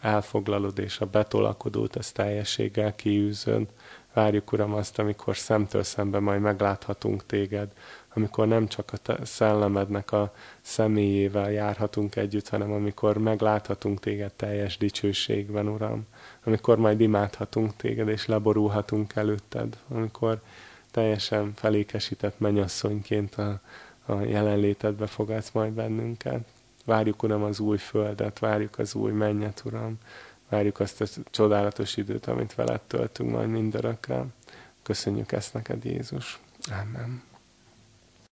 elfoglalod, és a betolakodót ezt teljességgel kiűzöd. Várjuk, Uram, azt, amikor szemtől szembe majd megláthatunk téged, amikor nem csak a te szellemednek a személyével járhatunk együtt, hanem amikor megláthatunk téged teljes dicsőségben, Uram, amikor majd imádhatunk téged, és leborulhatunk előtted, amikor teljesen felékesített mennyasszonyként a, a jelenlétedbe fogadsz majd bennünket. Várjuk, Uram, az új földet, várjuk az új mennyet, Uram, várjuk azt a csodálatos időt, amit veled töltünk majd mindörökre. Köszönjük ezt neked, Jézus. Amen.